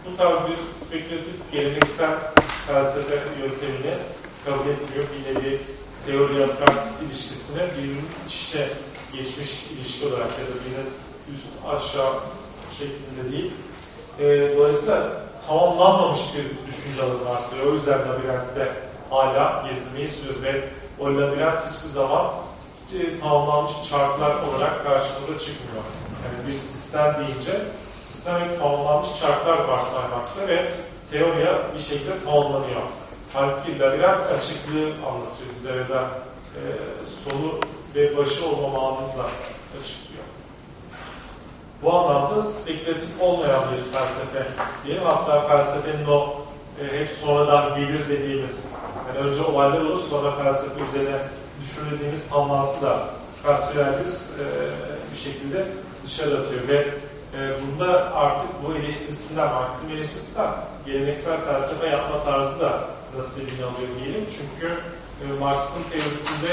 bu tarz bir spekülatif geleneksel felsefe yöntemini kabul etmiyor. Bir nevi teoriye praksis ilişkisine birbirinin iç içe geçmiş ilişki olarak ya da birinin üst aşağı şeklinde değil. E, dolayısıyla tamamlanmamış bir düşünce alanı varsayıyor. O yüzden labirentte hala gezinmeyi sürüyoruz ve o labirent hiçbir zaman e, tamamlanmış çarklar olarak karşımıza çıkmıyor. Yani bir sistem deyince sistem hep tamamlanmış çarklar varsaymakta ve teoriye bir şekilde tamamlanıyor. Halbuki labirent açıklığı anlatıyor bize ya da e, sonu ve başı olma anlamında açıklıyor. Bu anlamda spekülatif olmayan bir felsefe diyelim. Hatta felsefenin o e, hep sonradan gelir dediğimiz, yani önce olaylar olur sonra felsefe üzerine düşünüldiğimiz tanlansı da Castells e, bir şekilde dışarı atıyor ve e, bunda artık bu eleştirisinden, Marksizm eleştirisinden geleneksel felsefe yapma tarzı da nasibini alıyor diyelim. Çünkü e, Marx'ın teorisinde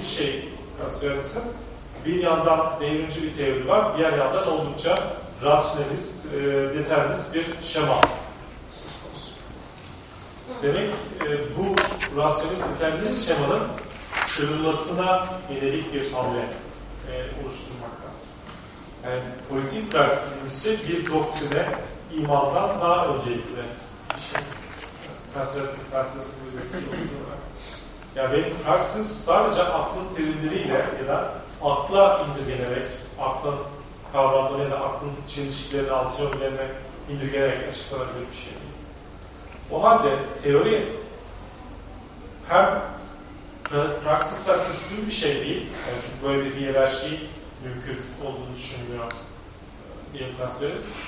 bir şey Castoriadis'in. Bir yandan devrimci bir teori var, diğer yandan oldukça rasyonalist, e, determinist bir şema söz konusu. Demek e, bu rasyonist determinist şemanın kırılmasına yönelik bir hamle e, oluşturmakta. Yani politik şey bir doktrine imandan daha öncelikli bir şey. Felsefesi, felsefesi olarak. Yani benim Praxis sadece aklın terimleriyle ya da akla indirgenerek, aklın kavramları ya da aklın çelişkilerini, antiyonlarını indirgenerek açıklanabilir bir şey değil. O halde teori hem praksisten üstün bir şey değil. Yani çünkü böyle bir hiyerarşi mümkün olduğunu düşünmüyor diye söyleriz.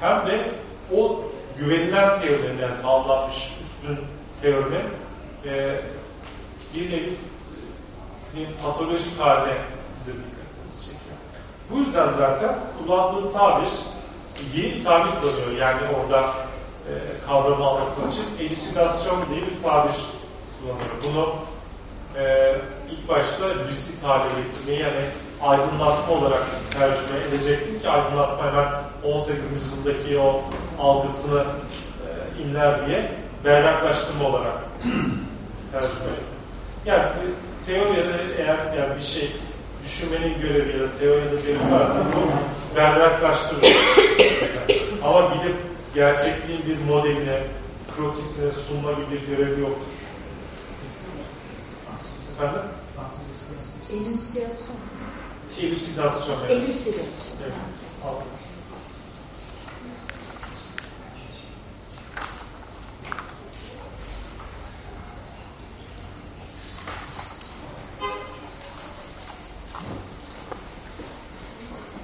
Hem de o güvenilen teorilerin yani tamamlanmış üstün teorinin e, bir nevi bir patolojik haline bize dikkatimizi çekiyor. Bu yüzden zaten kullandığı tabir yeni bir tabir kullanıyor. Yani orada e, kavramı anlatmak için elucidasyon diye bir tabir kullanıyor. Bunu e, ilk başta lucid hale getirmeyi yani aydınlatma olarak tercüme edecektim ki aydınlatma hemen 18. yüzyıldaki o algısını e, inler diye berraklaştırma olarak tercüme. Yani teoride eğer yani bir şey düşünmenin görevi ya da teoride görevi varsa bu berraklaştırıyor. Ama gidip gerçekliğin bir modeline, krokisine sunma gibi bir görevi yoktur. Efendim? Enunciasyon. Elucidasyon. Evet. Elucidasyon. Evet.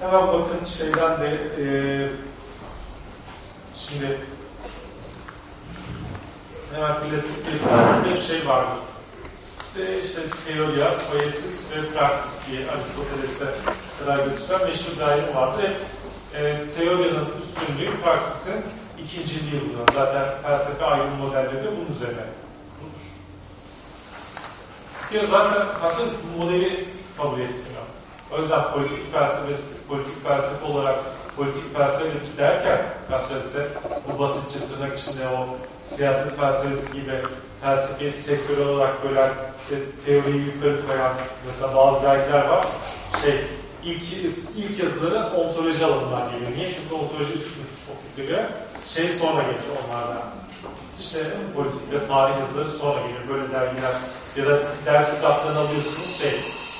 Hemen bakın şeyden de e, şimdi hemen klasik bir felsefe bir şey vardır. İşte, işte teoriya, poesis ve praksis diye Aristoteles'e kadar götüren meşhur ayrım vardır. Hep e, teoriyanın üstünlüğü, praksisin ikinciliği buluyor. Zaten felsefe ayrım modelleri de bunun üzerine kurulmuş. Bir zaten aslında modeli kabul etmiyor. O yüzden politik felsefesi, politik felsefe olarak politik felsefe derken felsefesi bu basitçe tırnak içinde o siyaset felsefesi gibi felsefeyi sektörel olarak bölen işte, teoriyi yukarı koyan mesela bazı dergiler var. Şey ilk, ilk yazıları ontoloji alanından geliyor. Niye? Çünkü ontoloji üstün geliyor. Şey sonra geliyor onlardan. İşte politik ve tarih yazıları sonra geliyor. Böyle dergiler ya da ders kitaplarını alıyorsunuz şey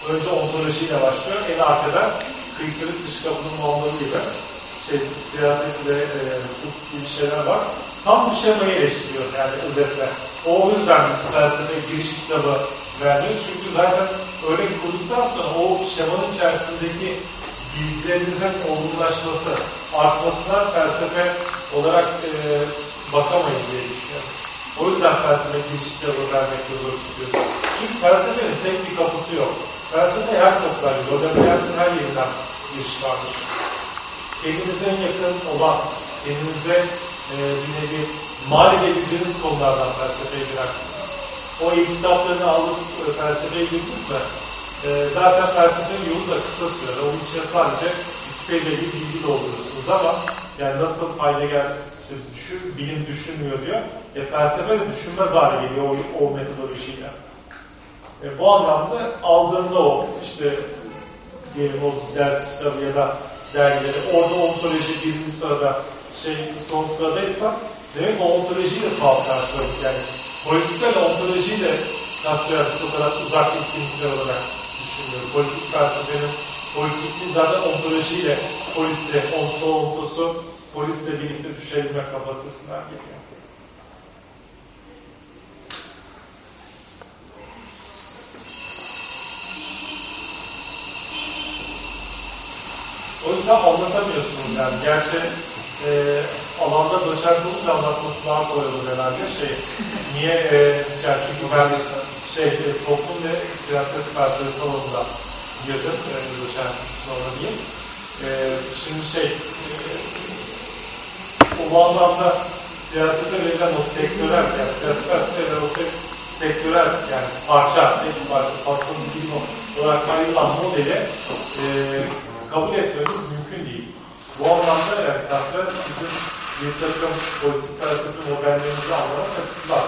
Önce ontolojiyle başlıyor. En arkada kıyıkırık dış kapının olmalı gibi şey, siyaset ve e, hukuk gibi şeyler var. Tam bu şemayı eleştiriyor yani özetle. O yüzden biz felsefe giriş kitabı vermiyoruz. Çünkü zaten öyle kurduktan sonra o şemanın içerisindeki bilgilerinizin olgunlaşması, artmasına felsefe olarak e, bakamayız diye düşünüyorum. O yüzden felsefe giriş kitabı vermekte zor tutuyoruz. Çünkü felsefenin tek bir kapısı yok. Felsefe her kapıdan gidiyor. Orada hayatın her yerinden giriş vardır. Kendinize en yakın olan, kendinize e, bir nevi mal edebileceğiniz konulardan felsefeye girersiniz. O kitaplarını alıp e, felsefeye girdiniz mi? E, zaten felsefenin yolu da kısa sürer. Onun için sadece Wikipedia'yı bilgi dolduruyorsunuz ama yani nasıl Heidegger işte düşün, bilim düşünmüyor diyor. E, felsefe de düşünmez hale geliyor o, o metodolojiyle. E, bu anlamda aldığında o işte diyelim o ders kitabı ya da dergileri orada ontoloji birinci sırada şey son sıradaysa demek o ontolojiyi de tuhaf karşıladık yani. Politikayla ontolojiyi de Nasriyatçı o kadar uzak etkinlikler olarak düşünüyorum. Politik felsefenin politikliği zaten ontolojiyle polisi, onto, ontosu polisle birlikte düşebilme kapasitesinden geliyor. O yüzden anlatamıyorsunuz yani. Gerçi e, alanda doçent olunca anlatması daha kolay olur herhalde. Şey, niye? E, yani çünkü ben şey, e, toplum ve siyaset felsefesi alanında girdim. E, doçent sınavına diyeyim. E, şimdi şey, bu anlamda siyasete verilen o sektörel, yani siyasete verilen o sek- sektörel yani parça, tek parça, pastanın bir olarak ayrılan modeli e, kabul etmemiz mümkün değil. Bu anlamda yani Kastrat bizim bir takım politik felsefe modellerimizi anlamak açısından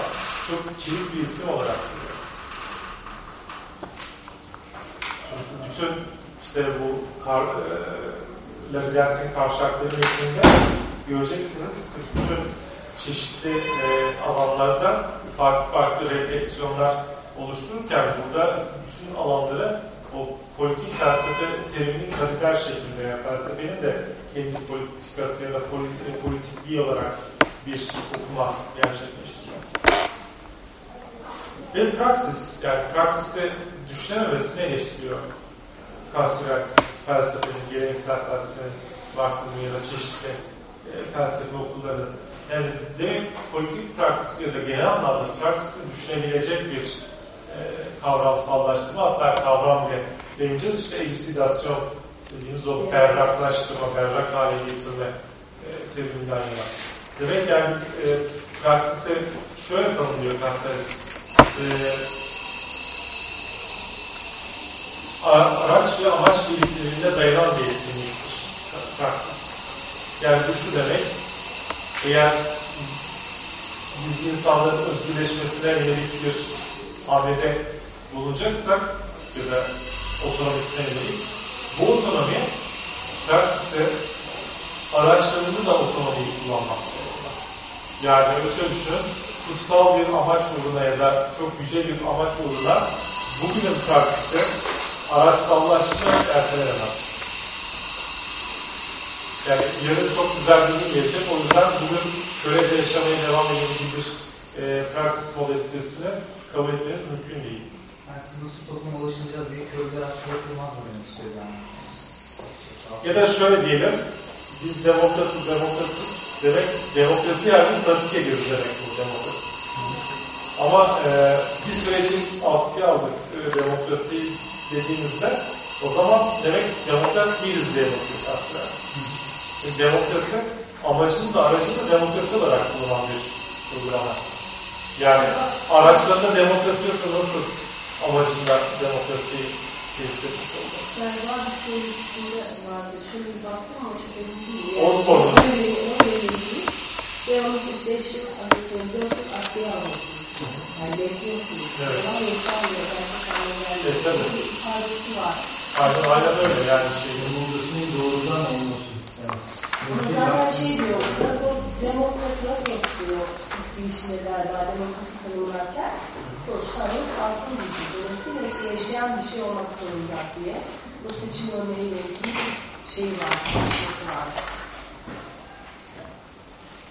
çok kilit bir isim olarak görüyorum. Çünkü bütün işte bu kar, e, labirentin kavşakları metninde göreceksiniz bütün çeşitli e, alanlarda farklı farklı refleksiyonlar oluştururken burada bütün alanları o politik felsefe teriminin radikal şekilde yani felsefenin de kendi politikası ya da politik, politikliği olarak bir okuma gerçekleştiriyor. Ve praksis, yani praksisi düşünememesini eleştiriyor. Kastürat felsefenin, geleneksel felsefenin, Marksizm ya da çeşitli e, felsefe okulları. Yani demek politik praksisi ya da genel anlamda praksisi düşünebilecek bir kavramsallaştırma, hatta kavram bile deneyeceğiz. İşte elucidasyon dediğimiz o berraklaştırma, berrak hale getirme e, teriminden yana. Demek yani biz e, praksisi şöyle tanımlıyor Kasperes. Araç ve amaç birliklerinde dayanan bir etkinliktir. Praksis. Yani bu şu demek, eğer biz insanların özgürleşmesine yönelik bir hamlede bulunacaksak ya da otonomisine yönelik, bu otonomi praksise araçlarını da otonomiyi kullanmak zorunda. Yani öyle şöyle düşünün, kutsal bir amaç uğruna ya da çok yüce bir amaç uğruna bugünün praksisi araçsallaşma ertelenemez. Yani yarın çok güzel bir gün gelecek. O yüzden bugün kölece yaşamaya devam edebildiği bir e, praksis modalitesini kabul etmeniz mümkün değil. Yani sınırsız topluma ulaşmayacağız diye köyler aç bırakılmaz mı demek istiyor yani? Ya da şöyle diyelim, biz demokratız, demokratız demek, demokrasi yani pratik ediyoruz demek bu demokrasi. Ama e, bir sürecin askıya aldık e, demokrasi dediğimizde o zaman demek demokrat değiliz diye bakıyoruz aslında. Çünkü demokrasi amacını da aracını da demokrasi olarak kullanan bir uygulama. Yani araçlarında demokrasi yoksa nasıl amacında demokrasiyi etmiş olacağız? Yani bazı söyleşisinde vardı. Şöyle baktım ama çok emin konu. Ve onu bir beş yıl askıya, dört askıya almışsınız. Yani bekliyorsunuz. Evet. Ama Evet, tabii. bir ifadesi var. Aynen, aynen öyle yani şey. Demokrasinin doğrudan olması. Yani, zaten şey diyor, demokrasiye yapıyor girişine galiba demokrasi tanımlarken sonuçta onun farklı bir şey. Dolayısıyla işte yaşayan bir şey olmak zorunda diye bu seçim örneğiyle ilgili şey var, bir var.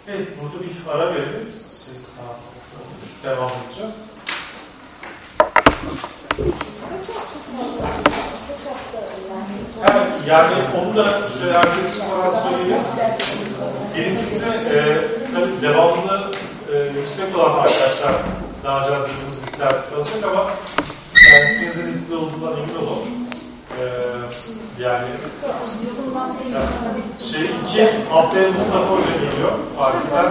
Evet, burada bir ara verelim. Şey, saat olmuş. Devam edeceğiz. Evet, yani onu da şöyle herkes için bana söyleyeyim. Birincisi, e, tabii devamlı e, yüksek olan arkadaşlar daha önce duyduğumuz bir sertifika alacak ama yani sizin liste olduğundan emin olun. E, yani şey iki haftaya Mustafa Hoca geliyor Paris'ten.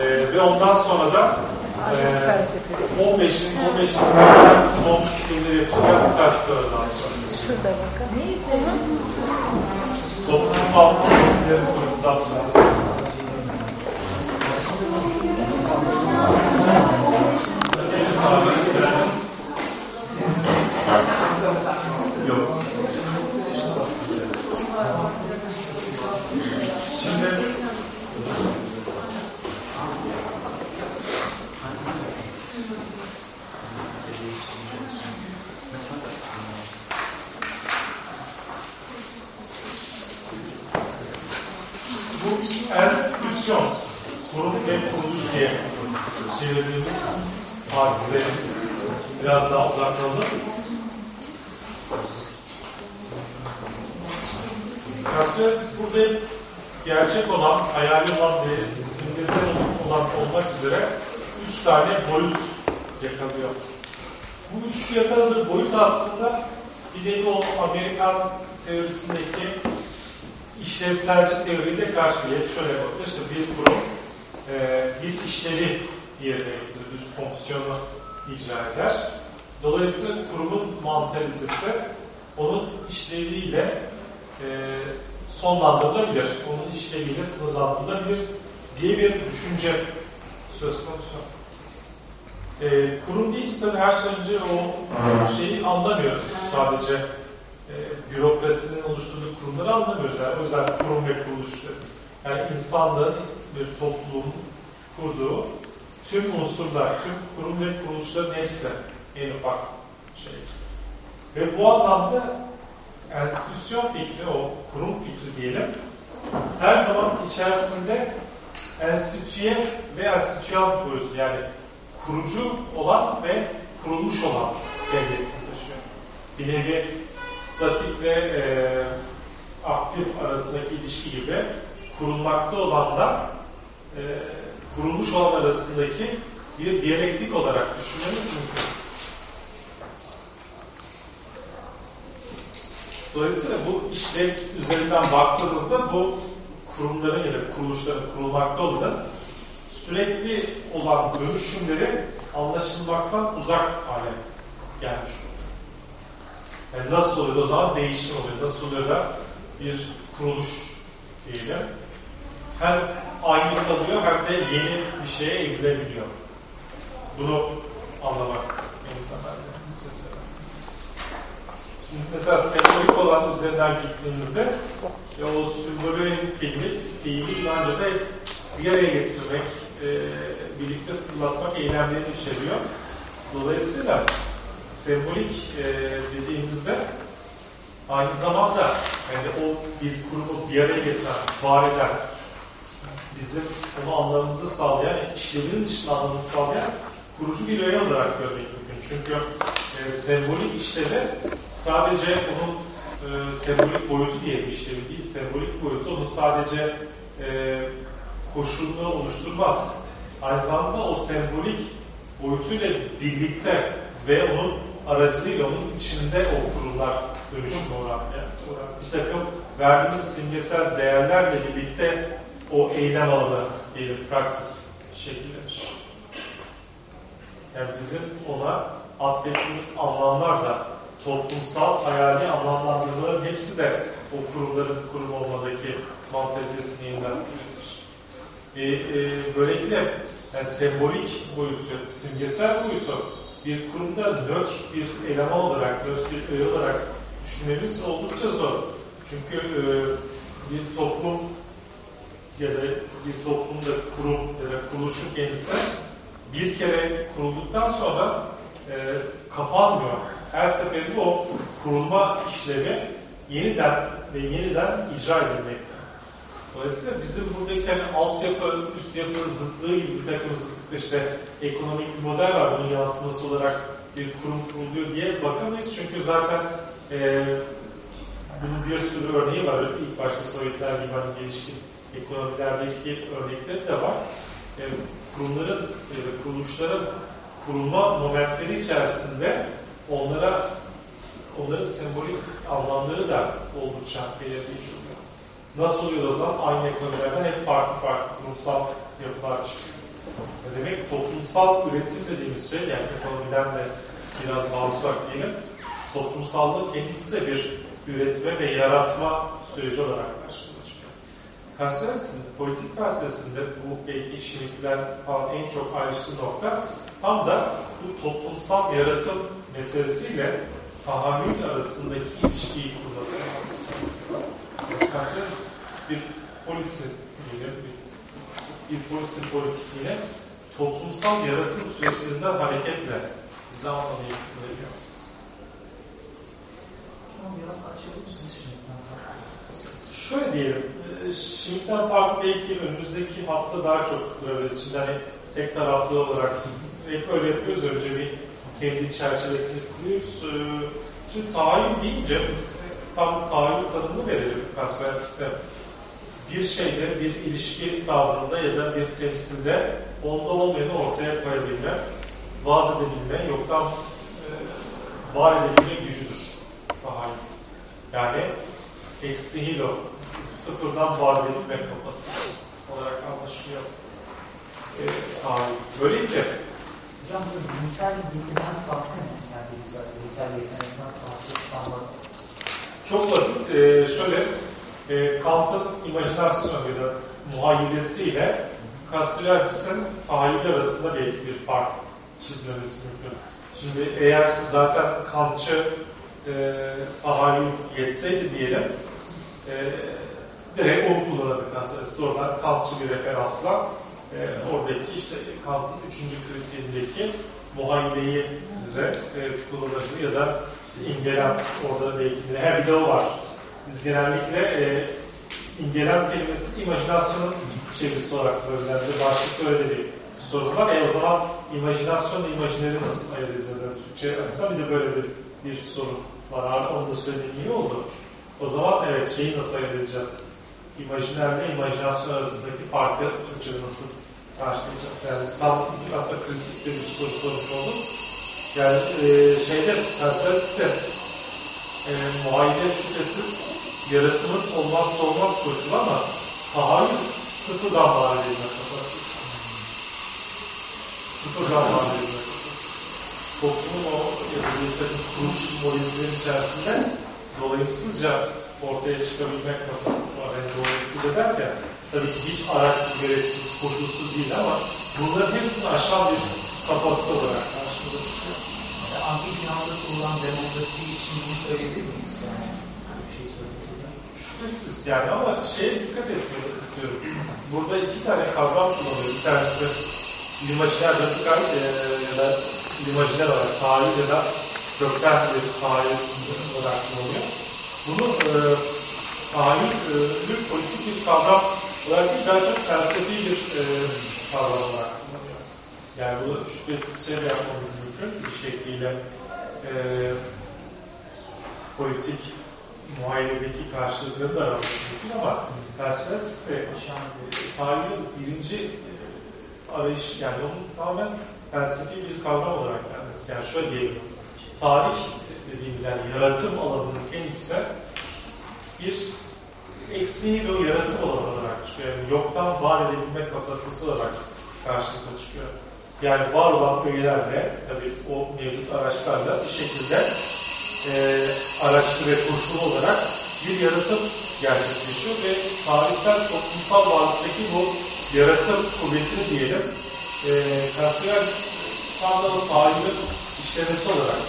E, ve ondan sonra da e, 15'in 15. sınıftan son kısımları yapacağız. Yani sertifikaları dağıtacağız. Şurada bakın. Ne üzerine? Toplumsal politilerin politizasyonu. Bir saniye istedim. Yok. Şimdi bu enstitüsyon, kurum ve diye çevirdiğimiz hadise biraz daha uzaklandı. Kastiyat burada gerçek olan, hayali olan ve simgesel olan olmak üzere üç tane boyut yakalıyor. Bu üç yakaladığı boyut aslında bir nevi o Amerikan teorisindeki işlevselci teoriyle karşılıyor. Şöyle bakıyor. İşte bir kurum e, bir işlevi yerine getirir, bir fonksiyonu icra eder. Dolayısıyla kurumun mantalitesi onun işleviyle e, sonlandırılabilir, onun işleviyle sınırlandırılabilir diye bir düşünce söz konusu. E, kurum deyince tabii her şey önce o şeyi anlamıyoruz. Sadece e, bürokrasinin oluşturduğu kurumları anlamıyoruz. Yani o yüzden kurum ve kuruluşları. Yani insanlığın bir toplum kurduğu tüm unsurlar, tüm kurum ve kuruluşların hepsi en ufak şey. Ve bu anlamda enstitüsyon fikri, o kurum fikri diyelim, her zaman içerisinde enstitüye ve enstitüyan boyutu yani kurucu olan ve kurulmuş olan dengesini taşıyor. Bir nevi statik ve e, aktif arasındaki ilişki gibi kurulmakta olanla e, kurulmuş olan arasındaki bir diyalektik olarak düşünmemiz mümkün. Dolayısıyla bu işlev üzerinden baktığımızda bu kurumların ya da kuruluşların kurulmakta olan sürekli olan dönüşümleri anlaşılmaktan uzak hale gelmiş oluyor. Yani nasıl oluyor o zaman değişim oluyor. Nasıl oluyor da bir kuruluş diyelim. Hem aynı kalıyor hem de yeni bir şeye evrilebiliyor. Bunu anlamak en temelde mesela. Şimdi mesela sembolik olan üzerinden gittiğimizde ya o sembolün fiili, fiili Yunanca'da bir araya getirmek, e, birlikte fırlatmak eylemlerini içeriyor. Dolayısıyla sembolik e, dediğimizde aynı zamanda yani o bir kurumu bir araya getiren, var eden, bizim onu anlamamızı sağlayan, işlevinin dışında anlamamızı sağlayan kurucu bir öğe olarak görmek mümkün. Çünkü e, sembolik işlevi sadece onun e, sembolik boyutu diye bir işlevi değil, sembolik boyutu onu sadece e, koşulunu oluşturmaz. Aynı zamanda o sembolik boyutuyla birlikte ve onun aracılığıyla onun içinde o kurumlar dönüşüm uğrar. Bir takım verdiğimiz simgesel değerlerle birlikte o eylem alanı diyelim praksis şekillenir. Yani bizim ona atfettiğimiz anlamlar da toplumsal, hayali anlamlandırmaların hepsi de o kurumların kurum olmadaki mantalitesini yeniden üretir. E, e, böylelikle yani sembolik boyutu, simgesel boyutu bir kurumda nötr bir eleman olarak, nötr bir öğe olarak düşünmemiz oldukça zor. Çünkü e, bir toplum ya da bir toplumda kurum ya da kuruluşun kendisi bir kere kurulduktan sonra e, kapanmıyor. Her seferinde o kurulma işlevi yeniden ve yeniden icra edilmekte. Dolayısıyla bizim buradaki hani altyapı, üst yapı zıtlığı gibi bir takım zıtlıkta işte ekonomik bir model var. Bunun yansıması olarak bir kurum kuruluyor diye bakamayız. Çünkü zaten e, bunun bir sürü örneği var. İlk başta Sovyetler Limanı gelişkin ekonomilerdeki örnekleri de var. E, kurumların, e, kuruluşların kurulma momentleri içerisinde onlara onların sembolik anlamları da oldukça belirleyici oluyor. Nasıl oluyor o zaman? Aynı ekonomilerden hep farklı farklı kurumsal yapılar çıkıyor. Demek? Toplumsal üretim dediğimiz şey, yani ekonomiden de biraz bağımsızak diyelim, toplumsallığın kendisi de bir üretme ve yaratma süreci olarak karşımıza Kanserensin politik felsefesinde bu belki Şinikler falan en çok ayrıştığı nokta tam da bu toplumsal yaratım meselesiyle tahammül arasındaki ilişkiyi kurması. Kanserensin bir polisin diyelim, bir, bir polisin politikliğine toplumsal yaratım süreçlerinden hareketle bize anlamayı veriyor. Biraz açabilir misiniz şimdi? Şöyle diyelim, e, şimdiden farklı belki önümüzdeki hafta daha çok durabiliriz. Şimdi hani tek taraflı olarak hep öyle yapıyoruz. Önce bir kendi çerçevesini kuruyoruz. E, şimdi tahayyül deyince tam tahayyül tanımını verelim Kasperkis'te. Bir şeyde, bir ilişki tavrında ya da bir temsilde onda olmayanı ortaya koyabilme, vaz edebilme, yoktan e, var edebilme gücüdür tahayyül. Yani ex nihilo sıfırdan var edilme kapasitesi olarak anlaşılıyor. E, tarih. Böyleyince Hocam bu zihinsel yeteneğin farkı ne? Yani zihinsel, zihinsel yetenekten farklı çok basit. E, şöyle e, Kant'ın imajinasyon ya da muhayyilesiyle Castoriadis'in tahayyül arasında belki bir fark çizmemiz mümkün. Şimdi eğer zaten Kantçı e, tahayyül yetseydi diyelim e, direkt onu kullanırdık Castoriadis. Doğrudan Kantçı bir referansla e, oradaki işte Kant'ın üçüncü kritiğindeki muhayyileyi bize e, kullanırdı ya da işte imgelem orada belki de her bir de o var. Biz genellikle e, imgelem kelimesi imajinasyonun çevirisi olarak özellikle başlıkta öyle bir sorun var. E o zaman imajinasyonla imajineri nasıl ayırt edeceğiz? Yani Türkçe açısından bir de böyle bir, bir sorun var. Abi onu da söylediğin iyi oldu. O zaman evet şeyi nasıl ayırt edeceğiz? İmajiner imajinasyon arasındaki farkı Türkçe'de nasıl karşılayacağız? Yani tam aslında kritik bir soru sormuş olduk. Yani e, şeyde, felsefede e, muayene şüphesiz yaratımın olmazsa olmaz koşulu ama tahayyül sıfırdan var edilme kapasitesi. Sıfırdan var edilme kapasitesi. Toplumun o ya da bir takım kuruluş modelinin içerisinde dolayısızca ortaya çıkabilmek kapasitesi var. Yani dolayısıyla derken tabii ki hiç araçsız, gereksiz, koşulsuz değil ama bunların hepsini aşan bir kapasite olarak karşımıza çıkıyor. Yani antik Yunan'da kurulan demokrasi için bunu söyleyebilir miyiz? Yani bir şey söyleyebilir Şüphesiz yani ama şeye dikkat etmek istiyorum. Burada iki tane kavram kullanılıyor. Bir tanesi limajiner radikal e, ya da limajiner olarak tarih ya da gökten bir tarih olarak kullanılıyor. Bunu e, tahayyül politik bir kavram olarak değil, daha çok felsefi bir e, kavram olarak kullanıyor. Yani bunu şüphesiz şey yapmamız mümkün bir şekliyle e, politik muayenedeki karşılıkları da araması mümkün ama Persuades de tarihin birinci e, arayış yani onun tamamen felsefi bir kavram olarak gelmesi. Yani şöyle diyelim, tarih dediğimiz yani yaratım alanının kendisi bir eksiği ve yaratım alanı olarak çıkıyor. Yani yoktan var edebilme kapasitesi olarak karşımıza çıkıyor. Yani var olan ögelerle, tabii o mevcut araçlarla bir şekilde e, araçlı ve koşulu olarak bir yaratım gerçekleşiyor ve tarihsel toplumsal varlıktaki bu yaratım kuvvetini diyelim e, Cassius tam da o tarihin işlemesi olarak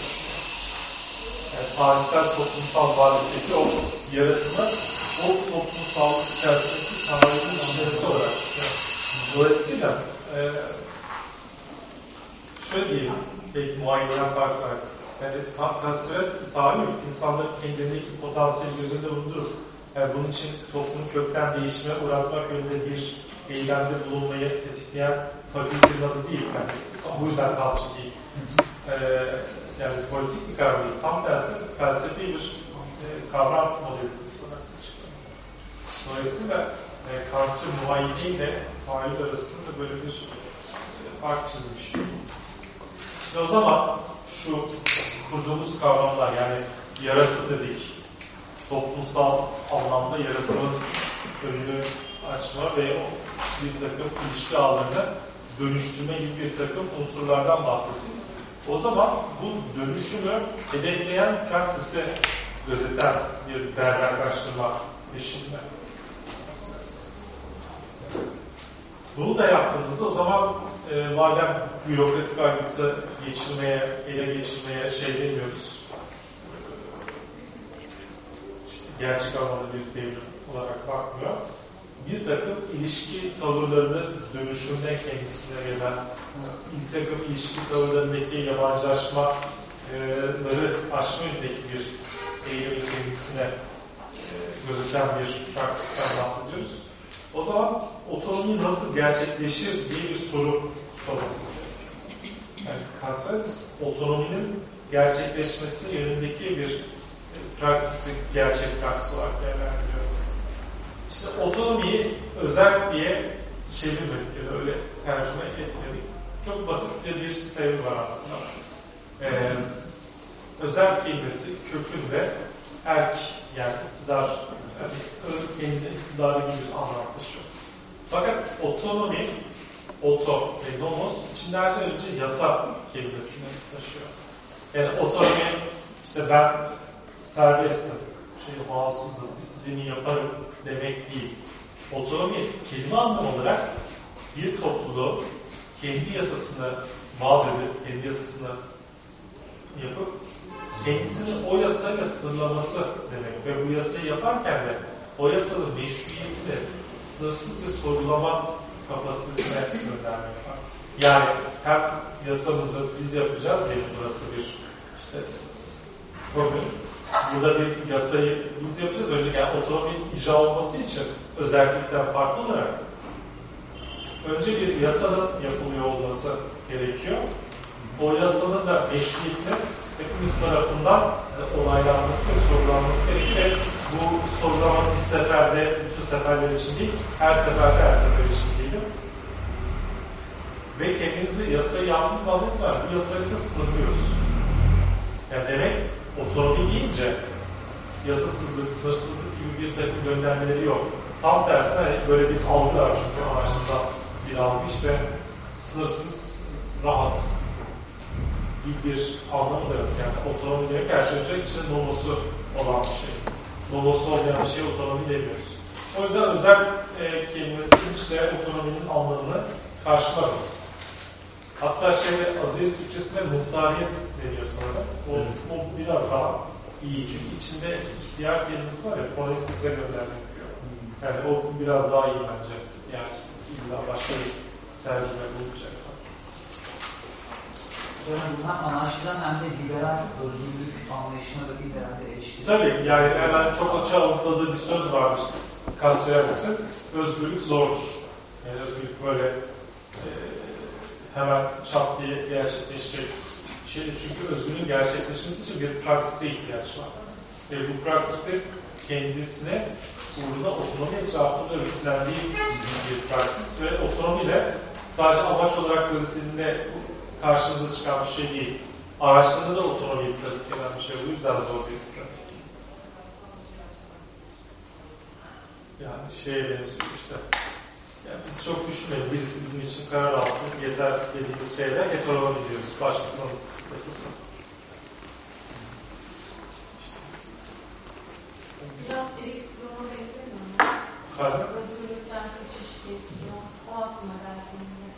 yani tarihsel toplumsal varlıktaki o yaratımı o toplumsal içerisindeki tarihin işlemesi olarak dolayısıyla e, şöyle diyelim belki muayeneden farklı olarak yani tasvirat tahayyül insanların kendilerindeki potansiyeli gözünde bulundurup yani bunun için toplumu kökten değişime uğratmak yönünde bir eylemde bulunmayı tetikleyen fakültenin adı değil. Yani, bu yüzden kampçı değil. Ee, yani politik bir kavram değil. Tam tersi felsefi bir e, kavram modalitesi olarak çıkıyor. Dolayısıyla e, Kantçı muayyene ile tahayyül arasında böyle bir e, fark çizmiş. Şimdi o zaman şu kurduğumuz kavramlar yani yaratım dedik, toplumsal anlamda yaratımın önünü açma ve o bir takım ilişki ağlarını dönüştürme gibi bir takım unsurlardan bahsettik. O zaman bu dönüşümü hedefleyen praksisi gözeten bir berberlaştırma peşinde. Bunu da yaptığımızda o zaman e, madem bürokratik aygıtı geçirmeye, ele geçirmeye şey demiyoruz, işte gerçek anlamda bir devrim olarak bakmıyor. Bir takım ilişki tavırlarını dönüşümde kendisine gelen, bir takım ilişki tavırlarındaki yabancılaşmaları aşma yönündeki bir eylemi kendisine e, gözeten bir praksisten bahsediyoruz. O zaman otonomi nasıl gerçekleşir diye bir soru sormamız. Yani Castres otonominin gerçekleşmesi yönündeki bir praksisi gerçek praksis olarak değerlendiriyor. İşte otonomiyi özel diye çevirmedik ya da öyle tercüme etmedik. Çok basit bir sebebi var aslında. Ee, özel kelimesi kökünde erk yani iktidar yani kendi iktidarı gibi bir anlam taşıyor. Fakat otonomi, oto ve nomos içinde her şeyden önce yasa kelimesini taşıyor. Yani otonomi işte ben serbestim, şey bağımsızım, istediğimi yaparım demek değil. Otonomi kelime anlamı olarak bir topluluğu kendi yasasını vaz edip, kendi yasasını yapıp kendisini o yasayla sınırlaması demek. Ve bu yasayı yaparken de o yasanın meşruiyetini sınırsız bir sorgulama kapasitesine göndermek var. Yani hem yasamızı biz yapacağız diye burası bir işte problem. Burada bir yasayı biz yapacağız. Önce yani otonomi icra olması için özellikten farklı olarak önce bir yasanın yapılıyor olması gerekiyor. O yasanın da meşruiyeti hepimiz tarafından e, onaylanması ve sorgulanması gerekiyor. Bu sorgulama bir seferde, bütün seferler için değil, her seferde her sefer için değil. Ve kendimizi yasayı yaptığımız andan itibaren bu yasayı da sınırlıyoruz. Yani demek otonomi deyince yasasızlık, sınırsızlık gibi bir takım göndermeleri yok. Tam tersine hani böyle bir algı var çünkü amaçsızdan bir algı işte sınırsız, rahat gibi bir anlamı da yok. Yani otonomi demek her şey önce içinde nomosu olan bir şey. Nomosu olmayan bir şey otonomi demiyoruz. O yüzden özel e, kelimesi işte otonominin anlamını karşılar. Hatta şeyde Azeri Türkçesinde muhtariyet deniyor sanırım. O, o biraz daha iyi çünkü içinde ihtiyar kelimesi var ya fonesise göndermek diyor. Yani o biraz daha iyi bence. Yani illa başka bir tercüme bulmayacaksan. Yani bu hem anarşiden hem de liberal özgürlük anlayışına da bir herhalde erişti. Tabii yani hemen çok açığa alıntıladığı bir söz vardır Castoriadis'in. Özgürlük zordur. Yani özgürlük böyle e, hemen çat diye gerçekleşecek şey. Çünkü özgürlüğün gerçekleşmesi için bir praksise ihtiyaç var. Ve bu praksiste kendisine uğruna otonomi etrafında örgütlendiği bir praksis ve otonomiyle sadece amaç olarak gözetildiğinde karşımıza çıkan bir şey değil. Araçlarında da otonomiyi pratik eden bir şey. Bu yüzden zor bir pratik. Yani şeye benziyor işte. Yani biz çok düşünmeyin. Birisi bizim için karar alsın. Yeter dediğimiz şeyler heteronomi diyoruz. Başkasının yasası. Biraz Erik Fromm'a benzemiyor mu? Pardon? Özgürlükten kaçış diyor. O aklıma geldiğinde.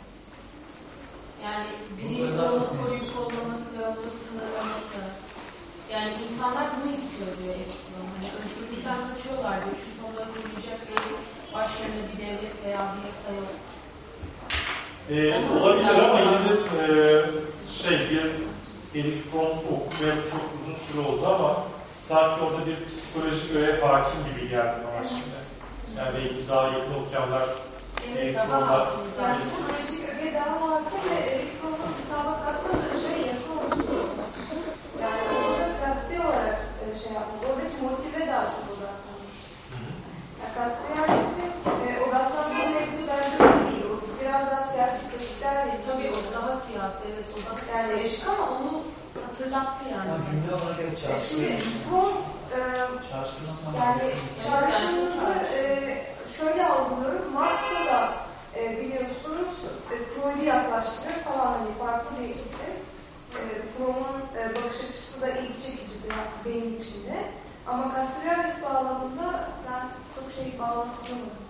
Yani Bu birini sorular çok onu net. koruyup kollaması ve onu sınırlaması. Yani insanlar bunu istiyor diyor Erik. Hani özgürlükten kaçıyorlar diyor. Çünkü onları koruyacak bir başlarında bir devlet veya bir yasa yok. Ee, olabilir ama yine de e, şey bir Eric Fromm okumaya çok uzun süre oldu ama sanki orada bir psikolojik öğe hakim gibi geldi bana şimdi. Yani belki daha yakın okuyanlar Evet, Erik hakim Yani psikolojik öge daha hakim ve Erik Fromm'un hesaba katmadığı şey yasa oluşturuyor. Yani orada gazete olarak e, şey yapmaz. Oradaki motive daha çok. Yani Castellan'ın e, değil. O biraz daha siyasi pratiklerle Tabii o daha siyasi, evet o daha ama onu hatırlattı yani. Ama cümle olarak evet E. Şimdi Fromm e, Yani çağrışımımızı e, şöyle algılıyorum. Marx'a da e, biliyorsunuz e, yaklaştırıyor falan hani farklı bir. E, Fromm'un e, bakış açısı da ilgi çekicidir benim için de. Ama Cassius bağlamında ben çok şey bağlantılamıyorum.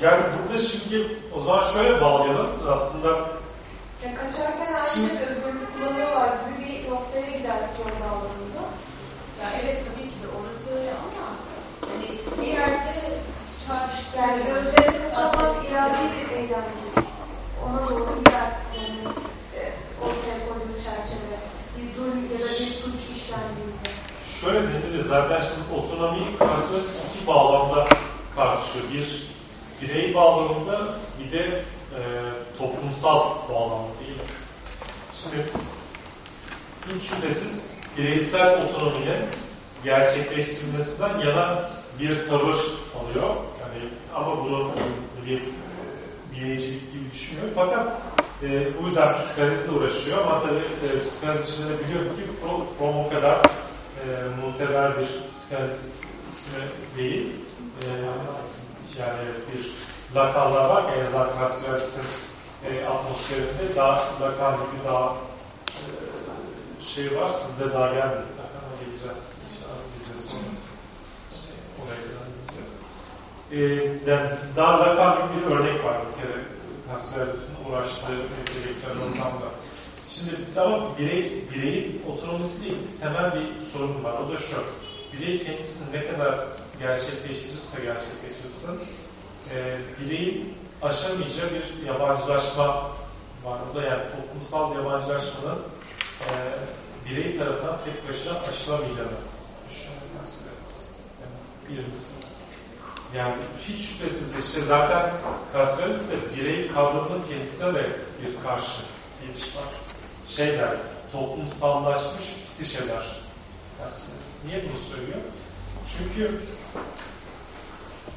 Yani burada şimdi o zaman şöyle bağlayalım. Aslında Ya kaçarken aynı Şimdi- bir özgürlük kullanıyorlar gibi bir noktaya gider yol bağlamında. Ya evet tabii ki de orası öyle ama hani bir yerde çağrıştırıyor. Yani gözlerini kapatmak iradi bir eylemdir. Ona doğru gider. Yani, e, ortaya koyduğu çerçeve. Şöyle denir zaten şimdi otonomiyi karşılıklı iki bağlamda tartışıyor. Bir birey bağlamında bir de e, toplumsal bağlamda değil? Şimdi hiç şüphesiz bireysel otonominin gerçekleştirilmesinden yana bir tavır alıyor. Yani ama bunu bir e, bireycilik gibi düşünmüyor. Fakat E, bu yüzden psikanalizle uğraşıyor ama tabii e, psikanaliz içinde de biliyorum ki Fromm, Fromm o kadar e, muteber bir psikanalist ismi değil. E, yani bir Lacan'lar var ki en azından e, atmosferinde daha Lacan gibi daha e, şey var. Sizde daha gelmedi. Lacan'a geleceğiz. İnşallah biz de sonrası. Şey, oraya kadar geleceğiz. E, yani daha Lacan gibi bir örnek var bir kere. Castoriadis'in uğraştığı entelektüel ortamda. Şimdi ama birey, bireyin otonomisiyle ilgili temel bir sorun var. O da şu. Birey kendisini ne kadar gerçekleştirirse gerçekleştirsin, e, bireyin aşamayacağı bir yabancılaşma var. O da yani toplumsal yabancılaşmanın e, birey tarafından tek başına aşılamayacağını düşünüyorum. Yani birincisi. Yani hiç şüphesiz işte zaten Castralis de birey kavramının kendisine de bir karşı geliş var. Şey der, toplumsallaşmış psişeler. Castralis. Niye bunu söylüyor? Çünkü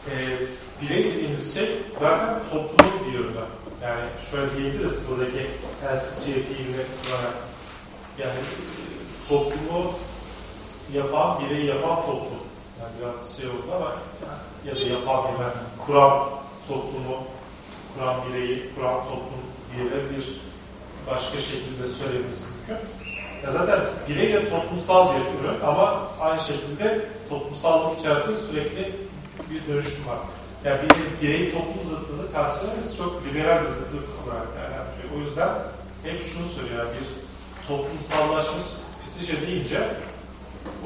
e, birey dediğimiz şey zaten toplumun bir ürünü. Yani şöyle diyebiliriz buradaki LCGP'ini kullanarak. Yani e, toplumu yapan, bireyi yapan toplum. Yani biraz şey oldu ama yani, ya da yapan bilmem, kuran toplumu, kuran bireyi, kuran toplum diye bir başka şekilde söylememiz mümkün. Ya zaten birey de toplumsal bir ürün ama aynı şekilde toplumsallık içerisinde sürekli bir dönüşüm var. Yani bir birey toplum zıtlığı karşılığımız çok liberal bir zıtlık olarak değerlendiriyor. O yüzden hep şunu söylüyor, bir toplumsallaşmış psişe deyince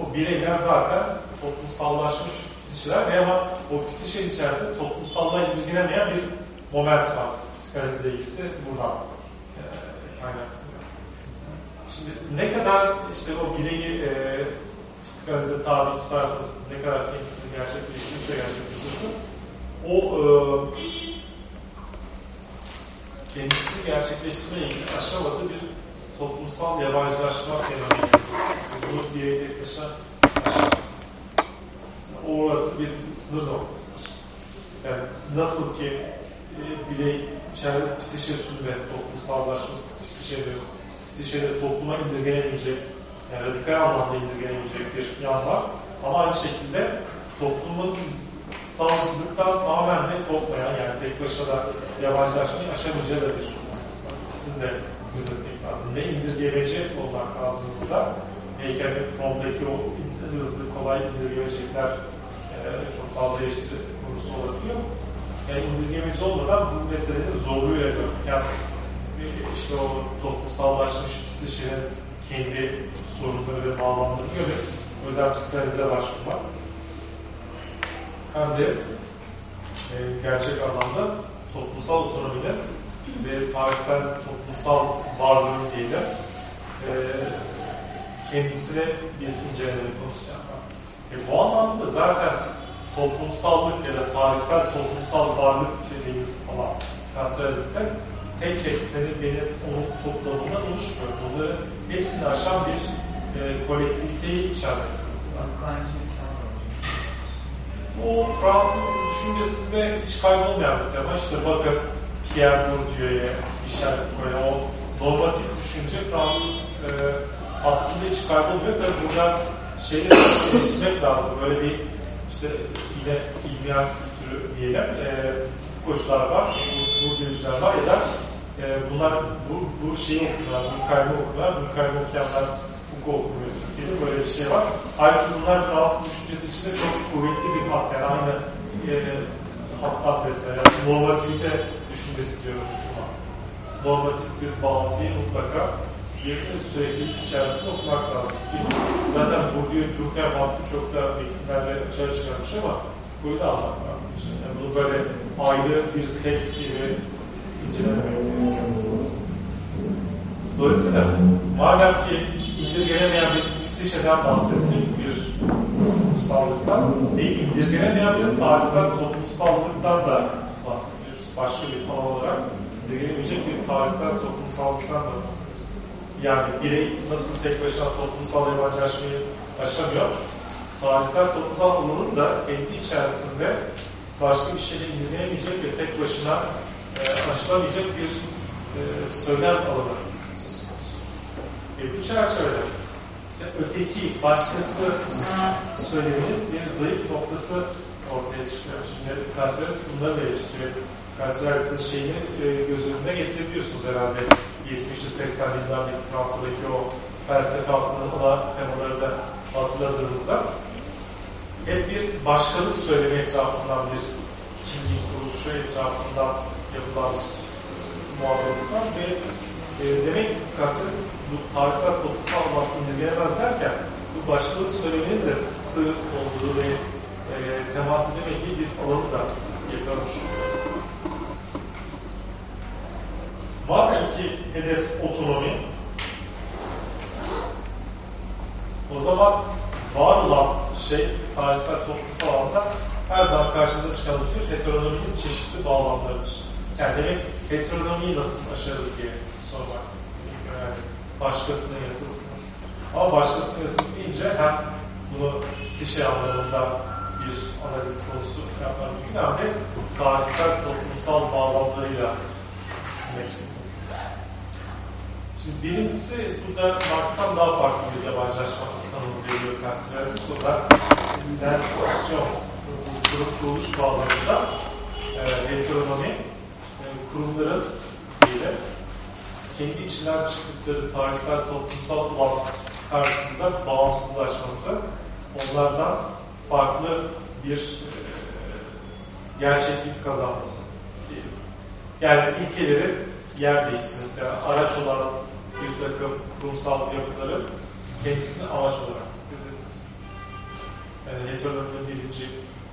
o bireyler zaten toplumsallaşmış psişeler ve ama o psişenin içerisinde toplumsallığa ilgilenemeyen bir moment var. Psikanalizle ilgisi buradan e, kaynaklanıyor. Şimdi ne kadar işte o bireyi e, psikanalize tabi tutarsa, ne kadar kendisini gerçekleştirirse gerçekleştirsin, o e, kendisini gerçekleştirmeye ilgili aşamadığı bir toplumsal yabancılaşma fenomeni. Bunu birey tek başına aşamaz. Orası bir sınır noktasıdır. Yani nasıl ki e, birey içeride psişesinde toplumsallaşmış, psişede, psişede topluma indirgenemeyecek, yani radikal anlamda indirgenemeyecek bir yan var. Ama aynı şekilde toplumun sağlıklıktan tamamen de kopmayan, yani tek başına da yabancılaşmayı aşamayacağı da bir ikisini de gözetmek lazım. Ne indirgemeci olmak lazım burada. Heykelin fondaki o hızlı, kolay indirgemecilikler e, çok fazla eleştiri konusu olabiliyor. Yani indirgemeci olmadan bu meselenin zorluğuyla görürken işte o toplumsallaşmış kişinin kendi sorunları ve bağlamlarını görüp özel psikanalize başvurmak hem de e, gerçek anlamda toplumsal otonominin ve tarihsel toplumsal varlığın diyelim e, kendisine bir inceleme konusu yapmak. E, bu anlamda zaten toplumsallık ya da tarihsel toplumsal varlık dediğimiz falan Castralis'te tek tek seni benim onun toplamından oluşmuyor. Bunları hepsini aşan bir e, kolektiviteyi içermek. O Fransız düşüncesinde hiç kaybolmayan bir tema. İşte bakın Pierre Bourdieu'ye, Michel Foucault'a o normatif düşünce Fransız e, hattında hiç kaybolmuyor. Tabii burada şeyi geliştirmek lazım. Böyle bir işte yine ilmiyen kültürü diyelim. E, Foucault'çular var, Bourdieu'cular var ya da e, bunlar bu, bu şeyi okuyorlar, Durkheim'i okuyorlar. Durkheim'i okuyanlar Foucault okumuyor Türkiye'de. Böyle bir şey var. Halbuki bunlar Fransız düşüncesi içinde çok kuvvetli bir hat. Yani aynı e, hattat mesela. Normativite düşüncesi diyorum buna. Normatif bir bağıntıyı mutlaka bir sürekli içerisinde okumak lazım. Çünkü zaten Bourdieu, Durkheim hattı çok da metinlerle açığa çıkarmış ama Foucault'u da almak lazım. Yani bunu böyle ayrı bir sekt gibi incelemek gerekiyor. Dolayısıyla madem ki indirgenemeyen bir psişeden bahsettik, bir toplumsallıktan değil, indirgenemeyen bir tarihsel toplumsallıktan da bahsediyoruz. Başka bir alan olarak indirgenemeyecek bir tarihsel toplumsallıktan da bahsediyoruz. Yani birey nasıl tek başına toplumsal yabancılaşmayı aşamıyor, tarihsel toplumsal alanın da kendi içerisinde başka bir şeyle indirgenemeyecek ve tek başına e, aşılamayacak bir e, söylem alanı söz konusu. E, bu çerçevede işte öteki, başkası söyleminin bir zayıf noktası ortaya çıkıyor. Şimdi Casperes bunları da eleştiriyor. Casperes'in şeyini e, göz önüne getirebiliyorsunuz herhalde. 70'li 80'li yıllardaki Fransa'daki o felsefe aklının ana temaları da hatırladığınızda hep bir başkalık söylemi etrafından bir kimlik kuruluşu etrafından yapılan muhabbeti var ve e, demek ki Casperes bu tarihsel toplumsal olarak indirgenemez derken bu başkalık söyleminin de sığ olduğu ve e, temas edemediği bir alanı da yakalamış. Madem ki hedef otonomi, o zaman var olan şey tarihsel toplumsal alanda her zaman karşımıza çıkan unsur heteronominin çeşitli bağlamlarıdır. Yani demek heteronomiyi nasıl aşarız diye sormak önemli. Başkasının yasasını. Ama başkasının yasası deyince hem bunu sişe anlamında bir analiz konusu yapmak mümkün hem de tarihsel toplumsal bağlamlarıyla düşünmek. Şimdi birincisi burada Marx'tan daha farklı bir yabancılaşma tanımı veriyor Castellantis. O da institusyon, kurum kuruluş bağlamında e, heteronomi, e, kurumların ile kendi içinden çıktıkları tarihsel toplumsal olan karşısında bağımsızlaşması, onlardan farklı bir e, gerçeklik kazanması. Yani ilkeleri yer değiştirmesi, yani araç olan bir takım kurumsal yapıları kendisini amaç olarak gözetmesi. Yani heteronominin birinci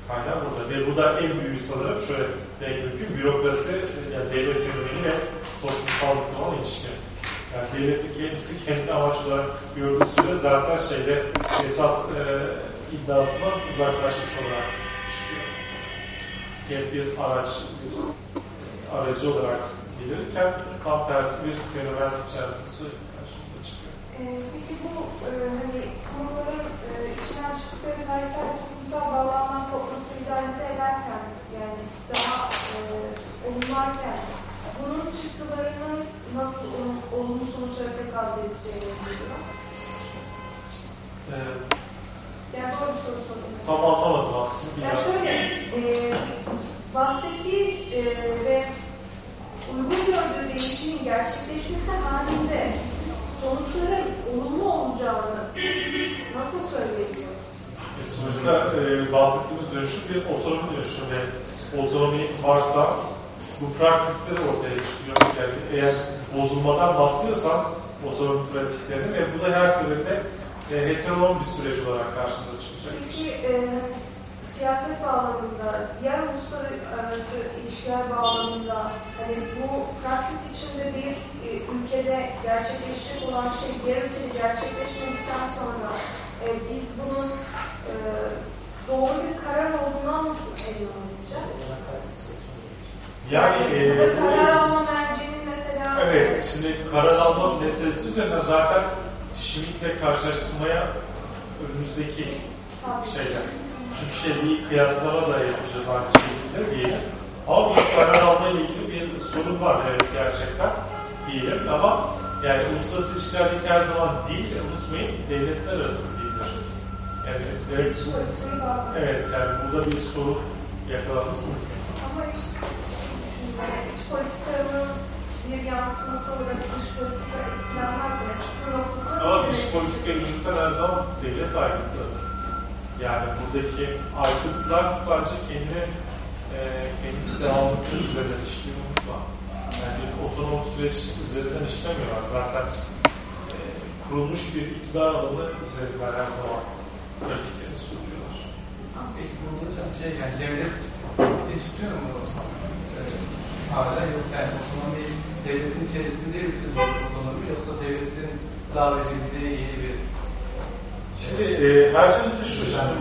kaynağı burada. Ve bu da en büyüğü sanırım şöyle demek mümkün. Bürokrasi, yani devlet fenomeni ve toplumsallıkla olan ilişki. Yani devletin kendisi kendi amaç olarak gördüğü süre zaten şeyde esas e, iddiasından uzaklaşmış olarak çıkıyor. Hep bir araç, bir aracı olarak gelirken tam tersi bir fenomen içerisinde sürekli karşımıza çıkıyor. Ee, peki bu e, hani kurumların e, içinden çıktıkları tarihsel ve toplumsal bağlamdan kopması idealize ederken yani daha e, olumlarken bunun çıktılarının nasıl olum, olumlu sonuçlara tekabül edeceğini biliyor. Ee, Yani doğru bir soru sordum. tam anlamadım aslında. Yani şöyle e, bahsettiği e, ve uygun gördüğü değişimin gerçekleşmesi halinde sonuçların olumlu olacağını nasıl söyleyebiliyor? E, sonuçta e, bahsettiğimiz dönüşüm bir otonomi dönüşümü ve otonomi varsa bu praksisleri ortaya çıkıyor. Yani eğer bozulmadan bahsediyorsan otonomi pratiklerini ve bu da her seferinde e, heteronom bir süreç olarak karşımıza çıkacak. Peki e, siyaset bağlamında, diğer uluslararası ilişkiler bağlamında hani bu praksis içinde bir e, ülkede gerçekleşecek olan şey diğer ülkede gerçekleşmedikten sonra e, biz bunun e, doğru bir karar olduğundan nasıl emin olacağız? Yani e, burada bu- karar alma merceğinin mesela Evet, şimdi karar alma meselesi üzerine zaten şimdiyle karşılaştırmaya önümüzdeki şeyler. Çünkü şey bir kıyaslama da yapacağız aynı şekilde diyelim. Ama bir karar alma ile ilgili bir sorun var evet gerçekten diyelim ama yani uluslararası ilişkilerdeki her zaman dil unutmayın devletler arası dildir. Yani evet, evet yani burada bir sorun yakalanması mümkün. Ama işte iç politikanın bir yansıması olarak dış politika etkilenmez mi? Şu noktası Ama dış politika yürüten her zaman devlet aygıtları. Yani buradaki aygıtlar sadece kendi e, kendi devamlılıkları üzerinden işliyor unutma. Yani bir otonom süreç üzerinden işlemiyorlar. Zaten e, kurulmuş bir iktidar alanı üzerinden her zaman pratiklerini sürdürüyorlar. Peki burada hocam şey yani devlet bir tutuyor mu e, hala yoksa yani otonomi devletin içerisinde bütün otonomi yoksa devletin dağılabildiği yeni bir Şimdi e, her şeyden önce şu, şimdi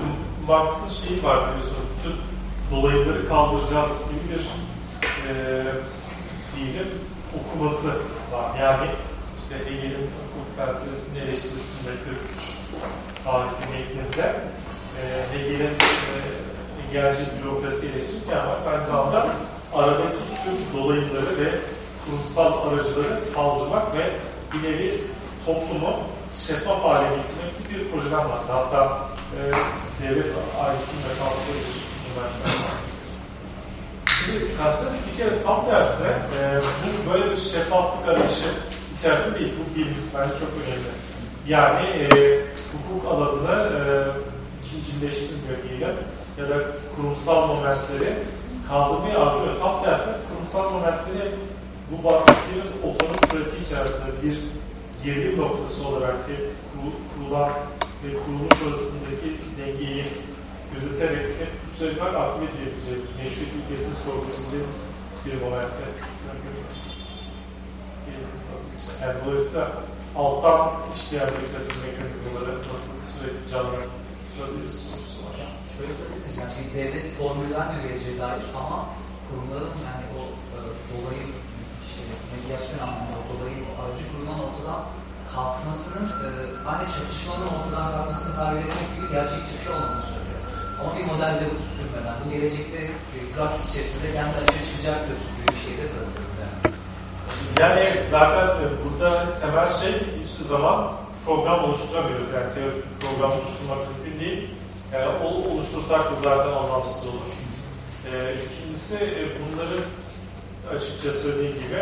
Marx'ın şeyi var biliyorsunuz, bütün dolayları kaldıracağız gibi bir e, diyelim okuması var. Yani işte Hegel'in hukuk felsefesinin eleştirisinde 43 tarihli metninde e, Hegel'in e, Hegelci bürokrasi eleştirirken ama aynı zamanda aradaki tüm dolayları ve kurumsal aracıları kaldırmak ve bir nevi toplumu şeffaf hale getirmek gibi bir projeden bahsediyor. Hatta e, devlet ailesinin kalktığı bir üniversiteden bahsediyor. Şimdi Kastres bir kere tam tersine e, bu böyle bir şeffaflık arayışı içerisinde değil. Bu birincisi bence çok önemli. Yani e, hukuk alanını e, ikincileştirmiyor diyelim ya da kurumsal momentleri kaldırmayı arzuluyor. Tam tersine kurumsal momentleri bu bahsettiğimiz otonom pratiği içerisinde bir gerilim noktası olarak ki kurulan ve kuruluş arasındaki dengeyi gözeterek hep bu sefer aktivite edeceğimiz, meşruiyet ilkesini sorgulayabileceğimiz bir momente yani dolayısıyla alttan işleyen bir takım mekanizmaları nasıl sürekli canlı çözülür sorusu var. Şöyle söyleyeyim, yani bir devlet formül vermiyor geleceğe dair ama kurumların yani o e, dolayı medyasyon anlamında dolayı aracı kurulan ortadan kalkmasının e, hani çatışmanın ortadan kalkmasını tabir etmek gibi gerçekçi bir şey olmadığını söylüyor. Ama bir modelde bu sürmeden, bu gelecekte e, praksis içerisinde kendi açığa çıkacaktır gibi bir şeyde bırakıyoruz yani. Yani zaten e, burada temel şey hiçbir zaman program oluşturamıyoruz. Yani teorik program oluşturmak mümkün değil. Yani o oluştursak da zaten anlamsız olur. E, ikincisi e, bunları açıkça söylediğim gibi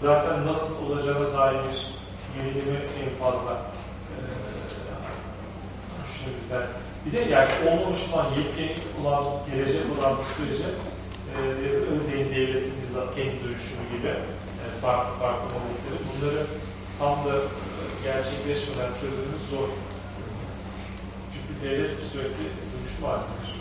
zaten nasıl olacağına dair yönelimi en fazla e, düşünürüz. Yani bir de yani olmamış olan, yepyeni olan, gelecek olan bir sürece e, örneğin devletin bizzat kendi dönüşümü gibi e, farklı farklı modelleri bunları tam da e, gerçekleşmeden çözmemiz zor. Çünkü devlet sürekli dönüşüm halindedir.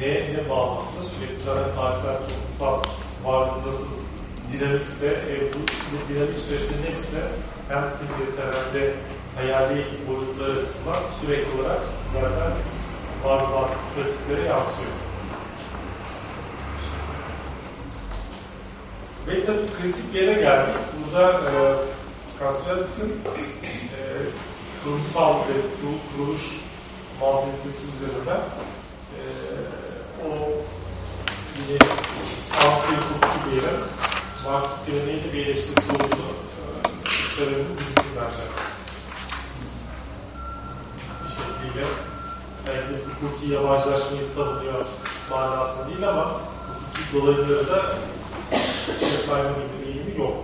Ne, ne bağlamında sürekli zaten tarihsel toplumsal varlık nasıl dinamikse, e, bu, bu dinamik süreçlerin hepsi hem simgesel hem de hayali boyutlar açısından sürekli olarak zaten var olan pratiklere yansıyor. Ve tabii kritik yere geldik. Burada e, Kastyatıs'ın e, kurumsal ve kuruluş mantalitesi üzerinden e, o yine altı hukukçu diyelim Marksist geleneğiyle bir eleştirisi olduğunu söylememiz mümkün bence. Bir şekliyle belki de hukuki yabancılaşmayı savunuyor manasında değil ama hukuki dolayları da içine sayma gibi bir eğilimi yok.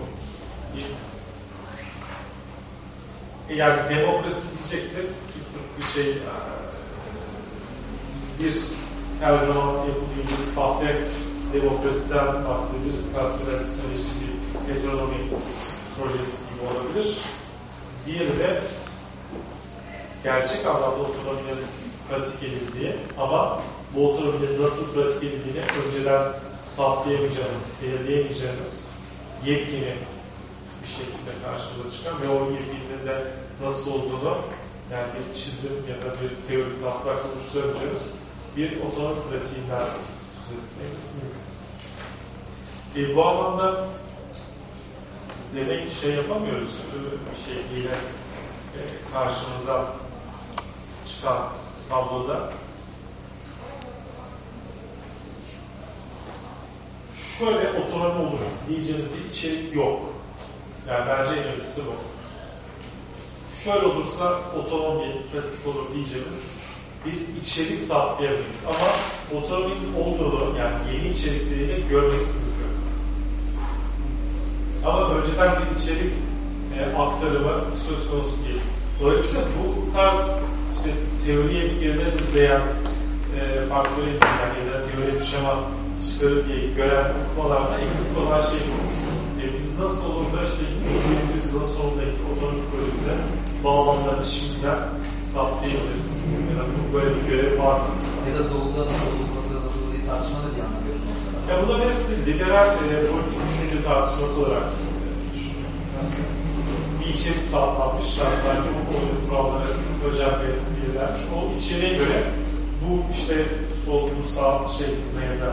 Bir, yani demokrasi diyeceksek bir, şey e, bir her zaman yapıldığı bir sahte demokrasiden bahsedebiliriz. Rasyonelistler için bir heteronomi projesi gibi olabilir. Diğeri de gerçek anlamda otonominin pratik edildiği ama bu otonominin nasıl pratik edildiğini önceden saptayamayacağınız, belirleyemeyeceğiniz yepyeni bir şekilde karşımıza çıkan ve o yepyeninin de nasıl olduğunu yani bir çizim ya da bir teorik taslak oluşturabileceğiniz bir otonom pratiğinden E, bu anlamda demek ki şey yapamıyoruz bir şekliyle e, karşımıza çıkan tabloda şöyle otonomi olur diyeceğimiz bir içerik yok. Yani bence en önemlisi bu. Şöyle olursa otonomi pratik olur diyeceğimiz bir içerik saptayamayız. Ama otonominin olduğunu yani yeni içerikleriyle görmemiz mümkün. Ama önceden bir içerik e, aktarımı söz konusu değil. Dolayısıyla bu tarz işte teoriye bir geriden izleyen e, farklı yani ya da teoriye bir şema çıkarır diye gören okumalarda eksik olan şey bu. E, biz nasıl olur da işte 20. yüzyılın sonundaki otonomik projesine bağlamlarını şimdiden saptayabiliriz. Ya da böyle bir görev var? Ya da doğuda doğu pazarda dolayı tartışmalı diye anlıyorum. Ya bunların hepsi liberal e, politik düşünce tartışması olarak e, düşünüyorum. Bir içerik sağlanmış, sanki bu oyun kuralları özellikle belirlenmiş. O içeriğe göre bu işte sol, bu sağ şeklinde ya da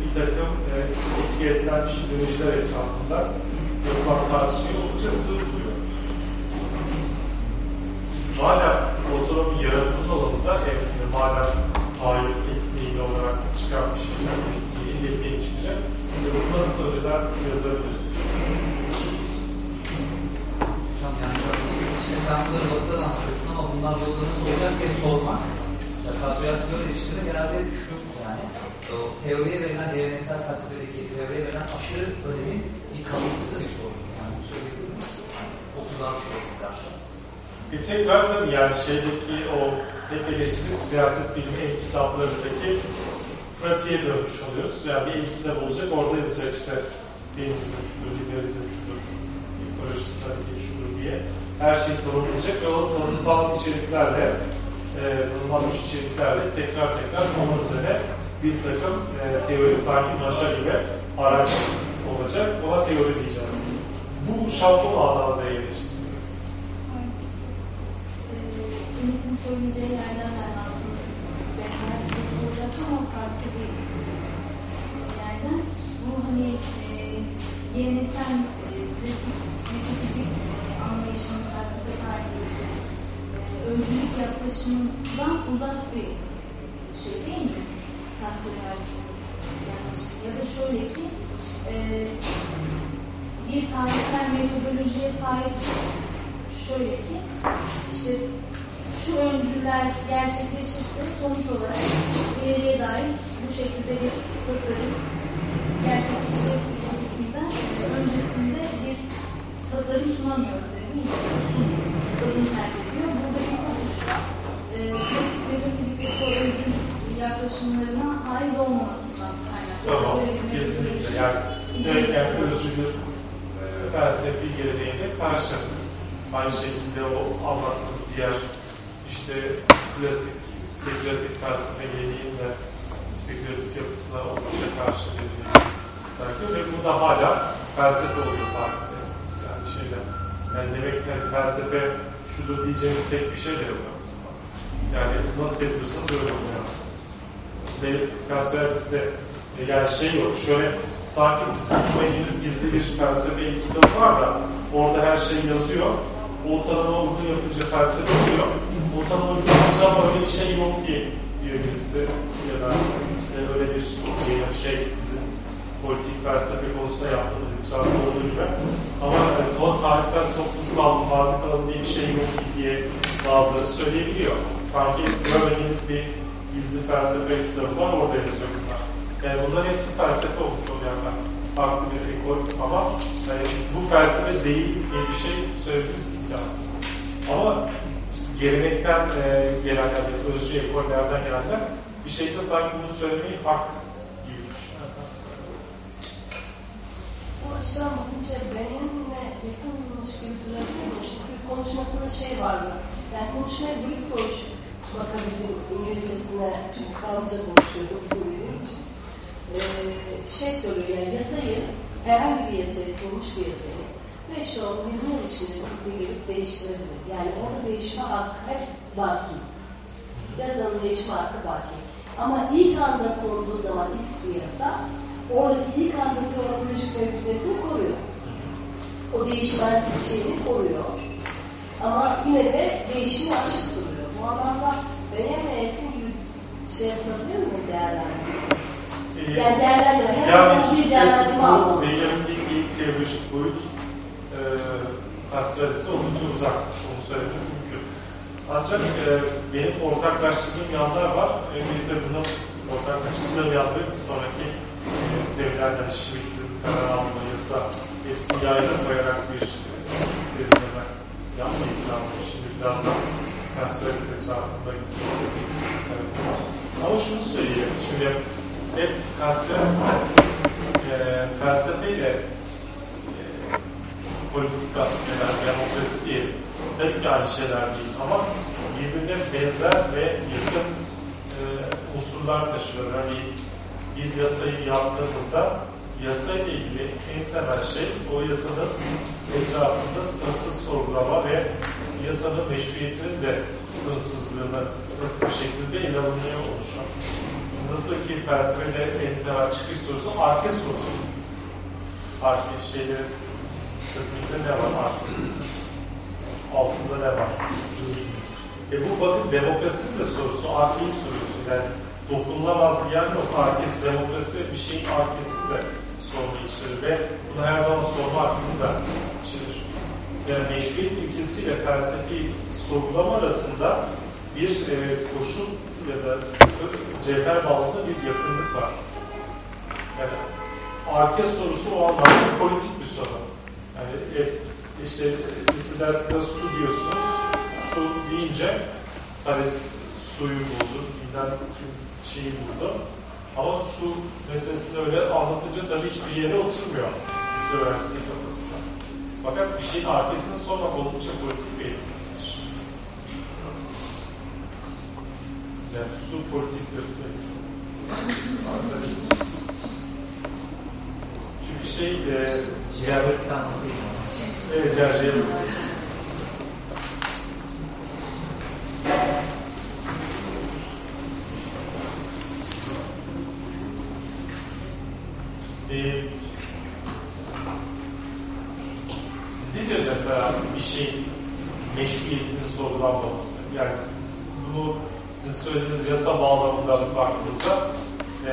bir takım e, etki edilen ideolojiler etrafında yapılan tartışmayı oldukça sığ buluyor. Madem otonomi yaratımın alanında, e, madem hayır, eksi ilgili olarak çıkarmış şeyler yeni çıkacak. Ve bunu nasıl önceden yazabiliriz? Hocam yani işte sen bunları basıda da anlatıyorsun ama bunlar yolda nasıl olacak diye sormak. Kasuyaski böyle ilişkide genelde şu o teoriye verilen, geleneksel felsefedeki teoriye verilen aşırı önemin bir kalıntısı bir soru. Yani bu söyleyebilir miyiz? Yani 30'lar bir karşı. Bir tekrar tabii yani şeydeki o hep eleştiri siyaset bilimi el kitaplarındaki pratiğe dönmüş oluyoruz. Yani bir el kitap olacak, orada yazacak işte feminizm şudur, liberalizm şudur, ekolojist hareket şudur diye her şeyi tanımlayacak ve o tanımsal içeriklerle, e, tanımlanmış içeriklerle tekrar tekrar onun üzerine bir takım e, teori sanki maşa gibi araç olacak. Ona teori diyeceğiz. Bu şablon A'dan Z'ye eleştiriyor. Ümit'in söyleyeceği yerden ben aslında benzer olacak ama farklı bir yerden. Bu hani e, geleneksel e, klasik e, anlayışının felsefe tarihinde e, öncülük yaklaşımından uzak bir şey değil mi? Yanlış. Ya da şöyle ki e, bir tarihsel metodolojiye sahip şöyle ki işte şu öncüler gerçekleşirse sonuç olarak ileriye dair bu şekilde bir tasarım gerçekleşecek e, öncesinde bir tasarım sunamıyoruz değil mi? Kadın tercih ediyor. Burada bir konuş e, klasik metafizikteki o öncül yaklaşımlarına haiz olmamasından kaynaklı. Tamam, kesinlikle. Yani direkt yani özgür e, felsefi geleneğine karşı. Aynı şekilde o anlattığımız diğer işte klasik spekülatif felsefe geleneğin de spekülatif yapısına oldukça karşı sergiliyor ve burada hala felsefe oluyor farkındaysanız yani şeyde. Yani demek ki hani felsefe şudur diyeceğimiz tek bir şey de yok aslında. Yani nasıl yapıyorsanız öyle oluyor. Ve Castoriadis'te yani şey yok, şöyle sanki bizim bilmediğimiz gizli bir felsefe kitabı var da orada her şey yazıyor. O tanıma uygun yapınca felsefe oluyor. O tanıma uygun yapınca öyle bir şey yok ki diyor birisi ya da işte öyle bir bir şey bizim politik felsefe konusunda yaptığımız itirazda olduğu gibi. Ama yani, to- tarihsel toplumsal varlık alanı diye bir şey yok ki diye bazıları söyleyebiliyor. Sanki görmediğimiz bir gizli felsefe kitabı var orada yazıyor bunlar. Yani bunların hepsi felsefe olmuş oluyor yani farklı bir ekol ama yani bu felsefe değil diye bir şey söylememiz imkansız. Ama gelenekten e, gelenler ya da özcü ekollerden gelenler bir şekilde sanki bunu söylemeyi hak gibi. Bu açıdan bakınca benimle yakınmış gibi durabilir Çünkü konuşmasında şey vardı. Yani konuşmaya brute approach bakabildim İngilizcesine. Çünkü Fransızca konuşuyordu bu bildiğim için. Ee, şey soruyor yani yasayı, herhangi bir yasayı, kurmuş bir yasayı 5 yıl, 20 yıl içinde bize gelip değiştirebilir. Yani orada değişme hakkı hep baki. Yazanın değişme hakkı baki. Ama ilk anda konulduğu zaman X bir yasa, oradaki ilk andaki o ekolojik mevcudiyetini koruyor. O değişmezlik şeyini koruyor. Ama yine de değişimi açık duruyor. Bu anlamda yakın gibi şey yapabilir mi değerlendirme? Ee, Yani değerlendirme. Yani şüphesiz bu ilk teolojik boyut e, Pascal'si oldukça uzak. Onu söylememiz mümkün. Ancak e, benim ortaklaştırdığım yanlar var. E, bir de bunun ortaklaştırdığım yanları bir sonraki e, yani Schmitt'in karar alma yasa hepsini yayla koyarak bir e, serinleme yapmayı planlıyorum. Şimdi birazdan Pascal'si etrafında evet. Ama şunu söyleyeyim. Şimdi hep Castellan's'te e, felsefeyle e, politika ya demokrasi diyelim. Tabii ki aynı şeyler değil ama birbirine benzer ve yakın e, unsurlar taşıyor. Yani bir yasayı yaptığımızda yasayla ilgili en temel şey o yasanın etrafında sınırsız sorgulama ve yasanın meşruiyetinin de sınırsızlığını sınırsız bir şekilde ele alınmaya. Nasıl ki felsefede en temel çıkış sorusu arke sorusu. Arke şeylerin kökünde ne var arkası? Altında ne var? E bu bakın demokrasinin de sorusu, arkeyi soruyorsun. Yani dokunulamaz bir yer yok. Arkes, demokrasi bir şeyin arkesinde sorunu içerir ve bunu her zaman sorma hakkını da içerir. Yani meşruiyet ilkesiyle felsefi sorgulama arasında bir e, koşul ya da cevher bağlamında bir yakınlık var. Yani arke sorusu o anlamda politik bir soru. Yani e, işte lise dersinde su diyorsunuz. Su deyince Thales suyu buldu, bilmem kim şeyi buldu. Ama su meselesini öyle anlatınca tabii hiçbir yere oturmuyor lise öğrencisi kafasında. Fakat bir şeyin arkasını sormak oldukça politik bir etkinliktir. Yani su politiktir demiş. Çünkü şey e, Jeopolitik anlamda değil. Evet, yani şey Ee, nedir mesela bir şeyin meşruiyetinin sorgulanmaması? Yani bunu sizin söylediğiniz yasa bağlamında baktığımızda e,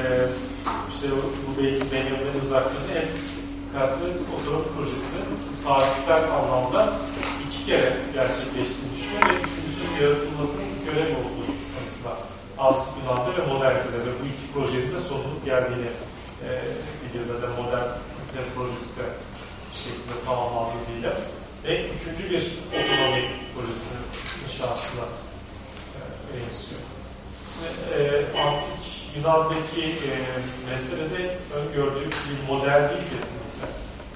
işte bu belki Benjamin Uzaklı'nın en Kasveris otonom projesi. Tarihsel anlamda iki kere gerçekleştiğini düşünüyor ve üçüncüsünün yaratılmasının görev olduğu aslında Antik Yunan'da ve modernitede ve bu iki projenin de sonunun geldiğini e, biliyoruz. Zaten modernite projesi de şeklinde tamamlandığıyla ve üçüncü bir otonomi projesinin inşasına e, benziyor. E, antik Yunan'daki e, meselede öngördüğü bir model değil kesinlikle.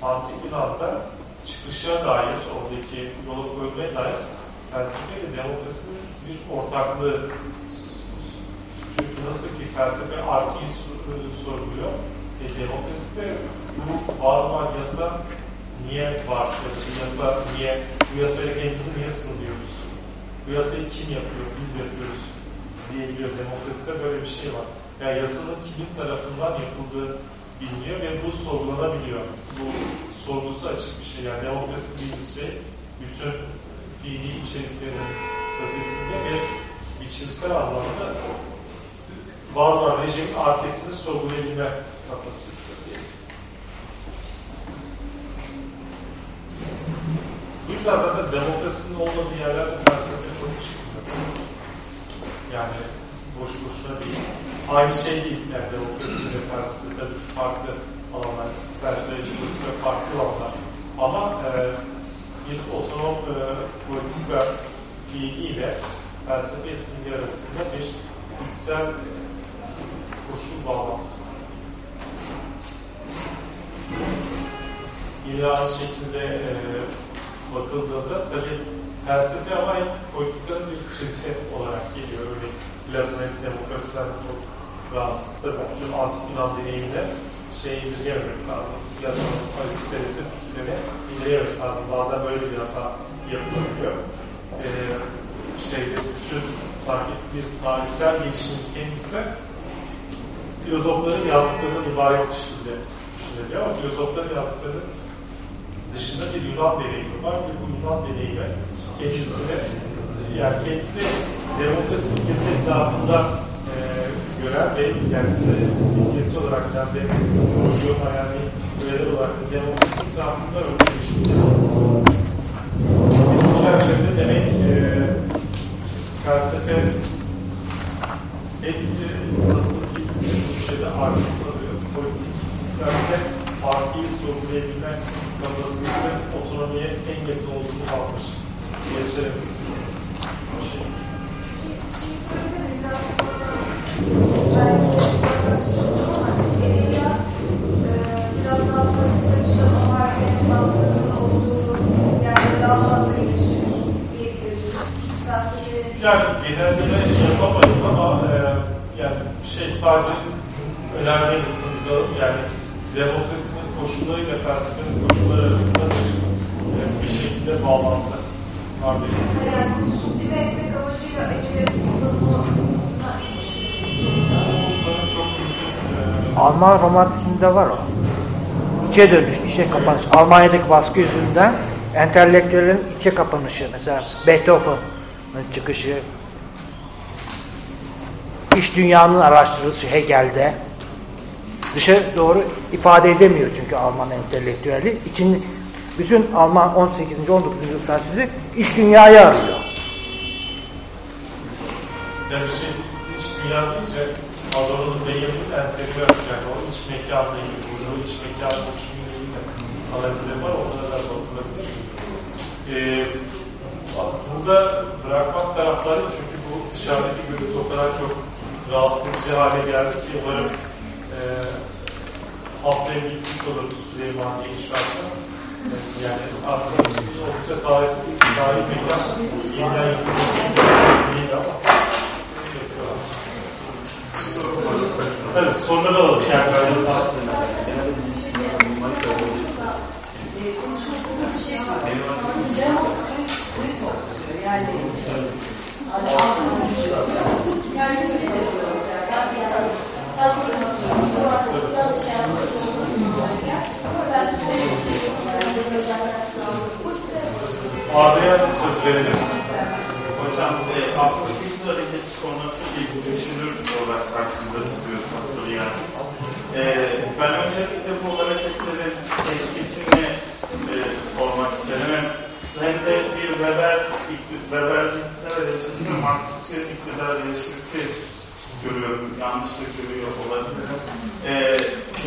Antik Yunan'da çıkışa dair, oradaki yola koyulmaya dair felsefe ve demokrasinin bir ortaklığı söz konusu. Çünkü nasıl ki felsefe arkeyi soruluyor, e, demokrasi de bu var olan yasa niye var? Yani yasa niye? Bu yasayla kendimizi niye sınırlıyoruz? Bu yasayı kim yapıyor? Biz yapıyoruz diyebiliyor. Demokraside böyle bir şey var. Yani yasanın kimin tarafından yapıldığı biliniyor ve bu sorgulanabiliyor. Bu sorgusu açık bir şey. Yani demokrasi dediğimiz şey bütün dini içeriklerin ötesinde bir biçimsel anlamda var olan rejimin arkasını sorgulayabilme kapasitesi. Bu yüzden zaten demokrasinin olmadığı yerlerde felsefe çok çıkmıyor. Yani boş boşuna değil. Aynı şey değil. Yani demokrasi ve felsefe farklı alanlar. Felsefe, politika farklı alanlar. Ama e, bir otonom e, politika fiiliyle felsefe etkinliği arasında bir içsel koşul bağlantısı. Yine aynı şekilde e, bakıldığında tabii felsefe ama politikanın bir krizi olarak geliyor. Öyle Platonik demokrasiden çok rahatsız. Tabii bütün antik Yunan deneyiminde şey indirgememek lazım. Platon, Aristoteles'in fikirlerini indirgememek lazım. Bazen böyle bir hata yapılabiliyor. Ee, şeyde bütün sanki bir tarihsel gelişimin kendisi filozofların yazdıklarından ibaretmiş gibi düşünülüyor ama filozofların yazdıklarının dışında bir Yunan deneyimi var ve bu Yunan deneyimi kendisini yani kendisini demokrasi ilkesi etrafında e, gören ve yani simgesi olarak yani de proje hayali üyeler olarak da demokrasi etrafında örtülmüş bu çerçevede demek e, felsefe hep e, nasıl ki bu şeyde arkasında alıyor. Politik sistemde partiyi sorgulayabilme kapasitesi otonomiye en yakın olduğu yerde Yani genelleme yapamayız ama e, yani şey sadece önemli kısmında yani demokrasinin koşullarıyla felsefenin koşulları arasında bir, e, bir şekilde bağlantı Alman romantizminde var o. İçe dönüş, içe kapanış. Almanya'daki baskı yüzünden entelektüellerin içe kapanışı. Mesela Beethoven'ın çıkışı, iç dünyanın araştırıcısı Hegel'de. Dışa doğru ifade edemiyor çünkü Alman entelektüeli. İçin, bütün Alman 18. 19. yüzyıl felsefesi iç dünyayı arıyor. Yani şey, iç dünya deyince Adorno'nun deyimiyle entegre yani o iç mekanla ilgili, bu iç mekan oluşumuyla ilgili analizleri var, onlara da bakılabilir. Ee, burada bırakmak taraftarı çünkü bu dışarıdaki görüntü o kadar çok rahatsız edici hale geldi ki umarım e, haftaya gitmiş oluruz Süleymaniye inşaatı. Yani aslında oldukça tarihsiz, tarih mekan yeniden yapılması değil ama. Evet, soruları alalım. Yani böyle e, konuşmasında bir şey var. Demos kritos diyor. Yani altını düşüyor. Yani böyle diyoruz yani. Yani sen konuşmasın. Bu arkasından da şey yapmak Ağrı'ya söz verelim. Hocam, e, 68 hareketi sonrası bir düşünür olarak karşımıza çıkıyor Soruyanız. E, ben öncelikle bu hareketlerin etkisini e, sormak isterim. Hem, de bir Weber, Weberci iktidar eleştirisi, Marksçı iktidar eleştirisi görüyorum. Yanlış görüyor olabilirim. E,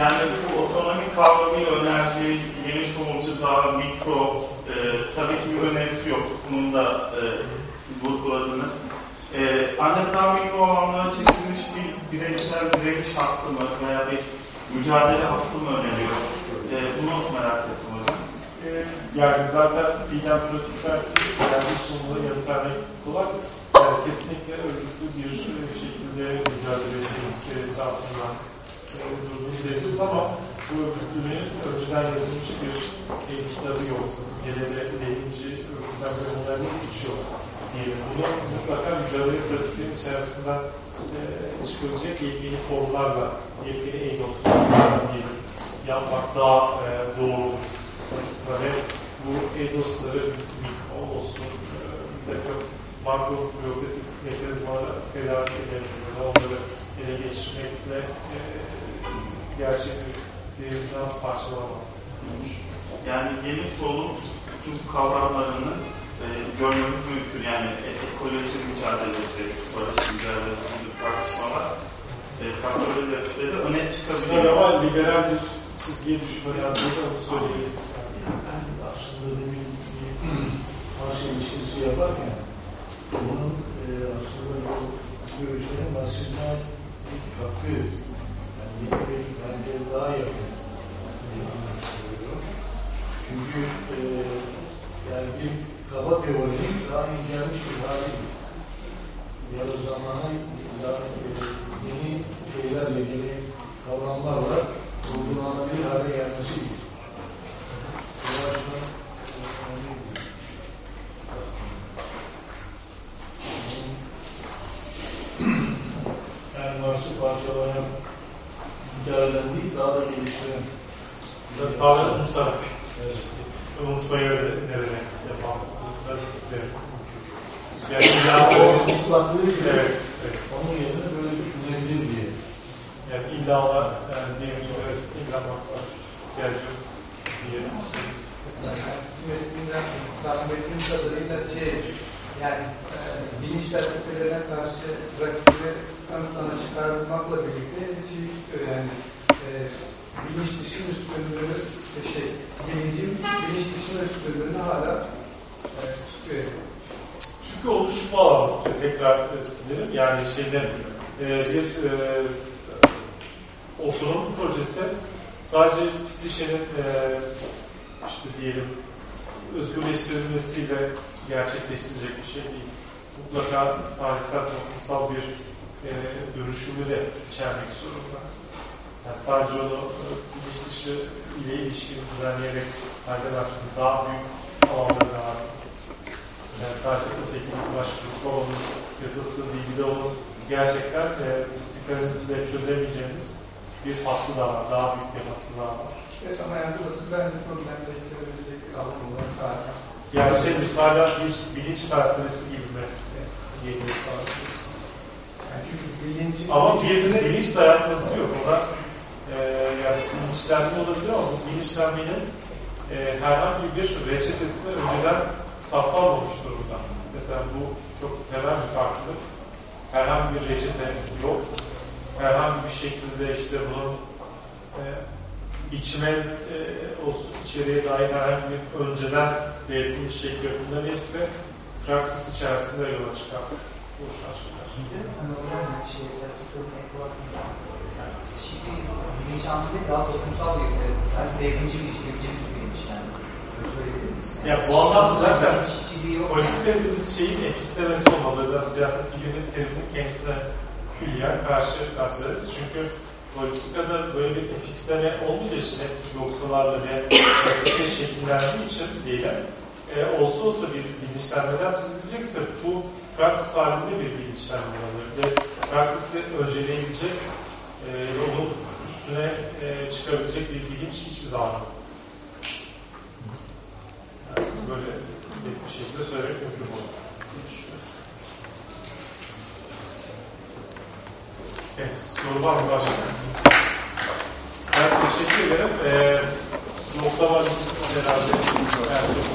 yani bu otonomi kavramıyla önerdiği geniş omurcu daha mikro, e, tabii ki bir önerisi yok. Bunun da e, vurguladınız. E, ancak daha mikro alanlara çekilmiş bir bireysel direniş hakkı mı veya bir mücadele hakkı mı öneriyor? E, bunu merak ettim hocam. Ee, Yani zaten bilinen pratikler kendi sonunda vermek kolay. Yani kesinlikle örgütlü bir şekilde mücadele etmek altında e, durduğunu deriz ama bu örgütlülüğün önceden yazılmış bir e, kitabı yok. Gelene deyince örgütlen bölümlerinde hiç yok diyelim. Bunu mutlaka mücadele pratiklerin içerisinden e, çıkılacak yepyeni formlarla, yepyeni eydoslarla diyelim yapmak daha e, doğru olur aslında ve bu EDOS'ları mikro olsun, e, bir takım makro bürokratik mekanizmaları tedavi edebilmek ve onları ele geçirmekle e, gerçek bir devrimden parçalamaz. Yani yeni solun tüm kavramlarını e, görmemiz mümkün. Yani ekoloji mücadelesi, barış mücadelesi gibi tartışmalar e, farklı ölçüde öne çıkabiliyor. Ama liberal bir çizgiye düşmeden de onu söyleyelim. Ben aslında demin bir Marşal ilişkisi yaparken bunun e, aslında bu görüşlerin Marksizm'e bir katkı yani bir bence daha yakın. Çünkü e, yani bir kaba teorinin daha incelmiş bir hali ya da zamana ya, e, yeni şeyler, yeni kavramlarla uygulanabilir hale gelmesi gibi. Yani Mars'ı parçalayan hikayeden değil, daha da geliştiren. Tamamen unutarak, unutmayı nerede yapalım. Bunları veririz. Yani illa O tutuklandığı gibi evet, evet. onun yerine böyle düşünebilir diye. Yani illa ona yani diyelim ki evet, illa maksat ihtiyacı diye. Metinden, metin kadarıyla şey, yani e, bilinç felsefelerine karşı rakibi ön plana çıkarmakla birlikte şey tutuyor yani e, bilinç dışı üstünlüğünü e, şey, bilincin bilinç dışına üstünlüğünü hala e, tutuyor. Çünkü oluşma alanı tekrar çizelim. Yani şeyde e, bir e, otonom projesi sadece Psişe'nin e, işte diyelim özgürleştirilmesiyle gerçekleştirecek bir şey değil. Mutlaka tarihsel, toplumsal bir e, dönüşümü de içermek zorunda. Yani sadece onu e, bilinç dışı ile ilişkili düzenleyerek halledemezsin. Daha büyük alanlara daha yani sadece öteki başvurukta onun yazısı değil de onun gerçekten e, psikanalizmle çözemeyeceğimiz bir hattı da var. Daha büyük bir hattı daha var. Evet ama yani burası bence problemleştirebilecek bir alan olarak hala. Yani şey müsaade bir bilinç felsefesi gibi mi sadece? Yani çünkü bilinci, Ama bir bilinç dayatması yok. Ona e, yani bilinçlenme olabilir ama bu bilinçlenmenin e, herhangi bir reçetesi önceden saptanmamış durumda. Mesela bu çok temel bir farklılık. Herhangi bir reçete yok. Herhangi bir şekilde işte bunun e, içime e, olsun, içeriye dair herhangi bir önceden belirtilmiş şekli. Bunların hepsi praksis içerisinde yola çıkan oluşan şeyler. Hani hocam yani şey, belki sorun ek olarak yani şimdi bilinç anlamı değil, daha toplumsal bir, belki devrimci bir, devrimci bir bilinç yani. Miyiz? Ya bu anlamda zaten. Politik dediğimiz şeyin epistemesi olmalı. Özel siyaset biliminin teriminin kendisine külliyen karşı karşılarız. Çünkü politikada böyle bir episteme olmayacağı için hep yoksalarla ve pratikte şekillendiği için diyelim e, olsa olsa bir bilinçlenmeden söz edilecekse bu praksis halinde bir bilinçlenme olabilir ve praksisi önceleyebilecek e, yolun üstüne e, çıkabilecek bir bilinç hiçbir zaman yok. Yani böyle bir şekilde söylemek mümkün olur. diye düşünüyorum. Evet, soru var mı başka? Ben teşekkür ederim. Ee, nokta var listesi herhalde. Herkes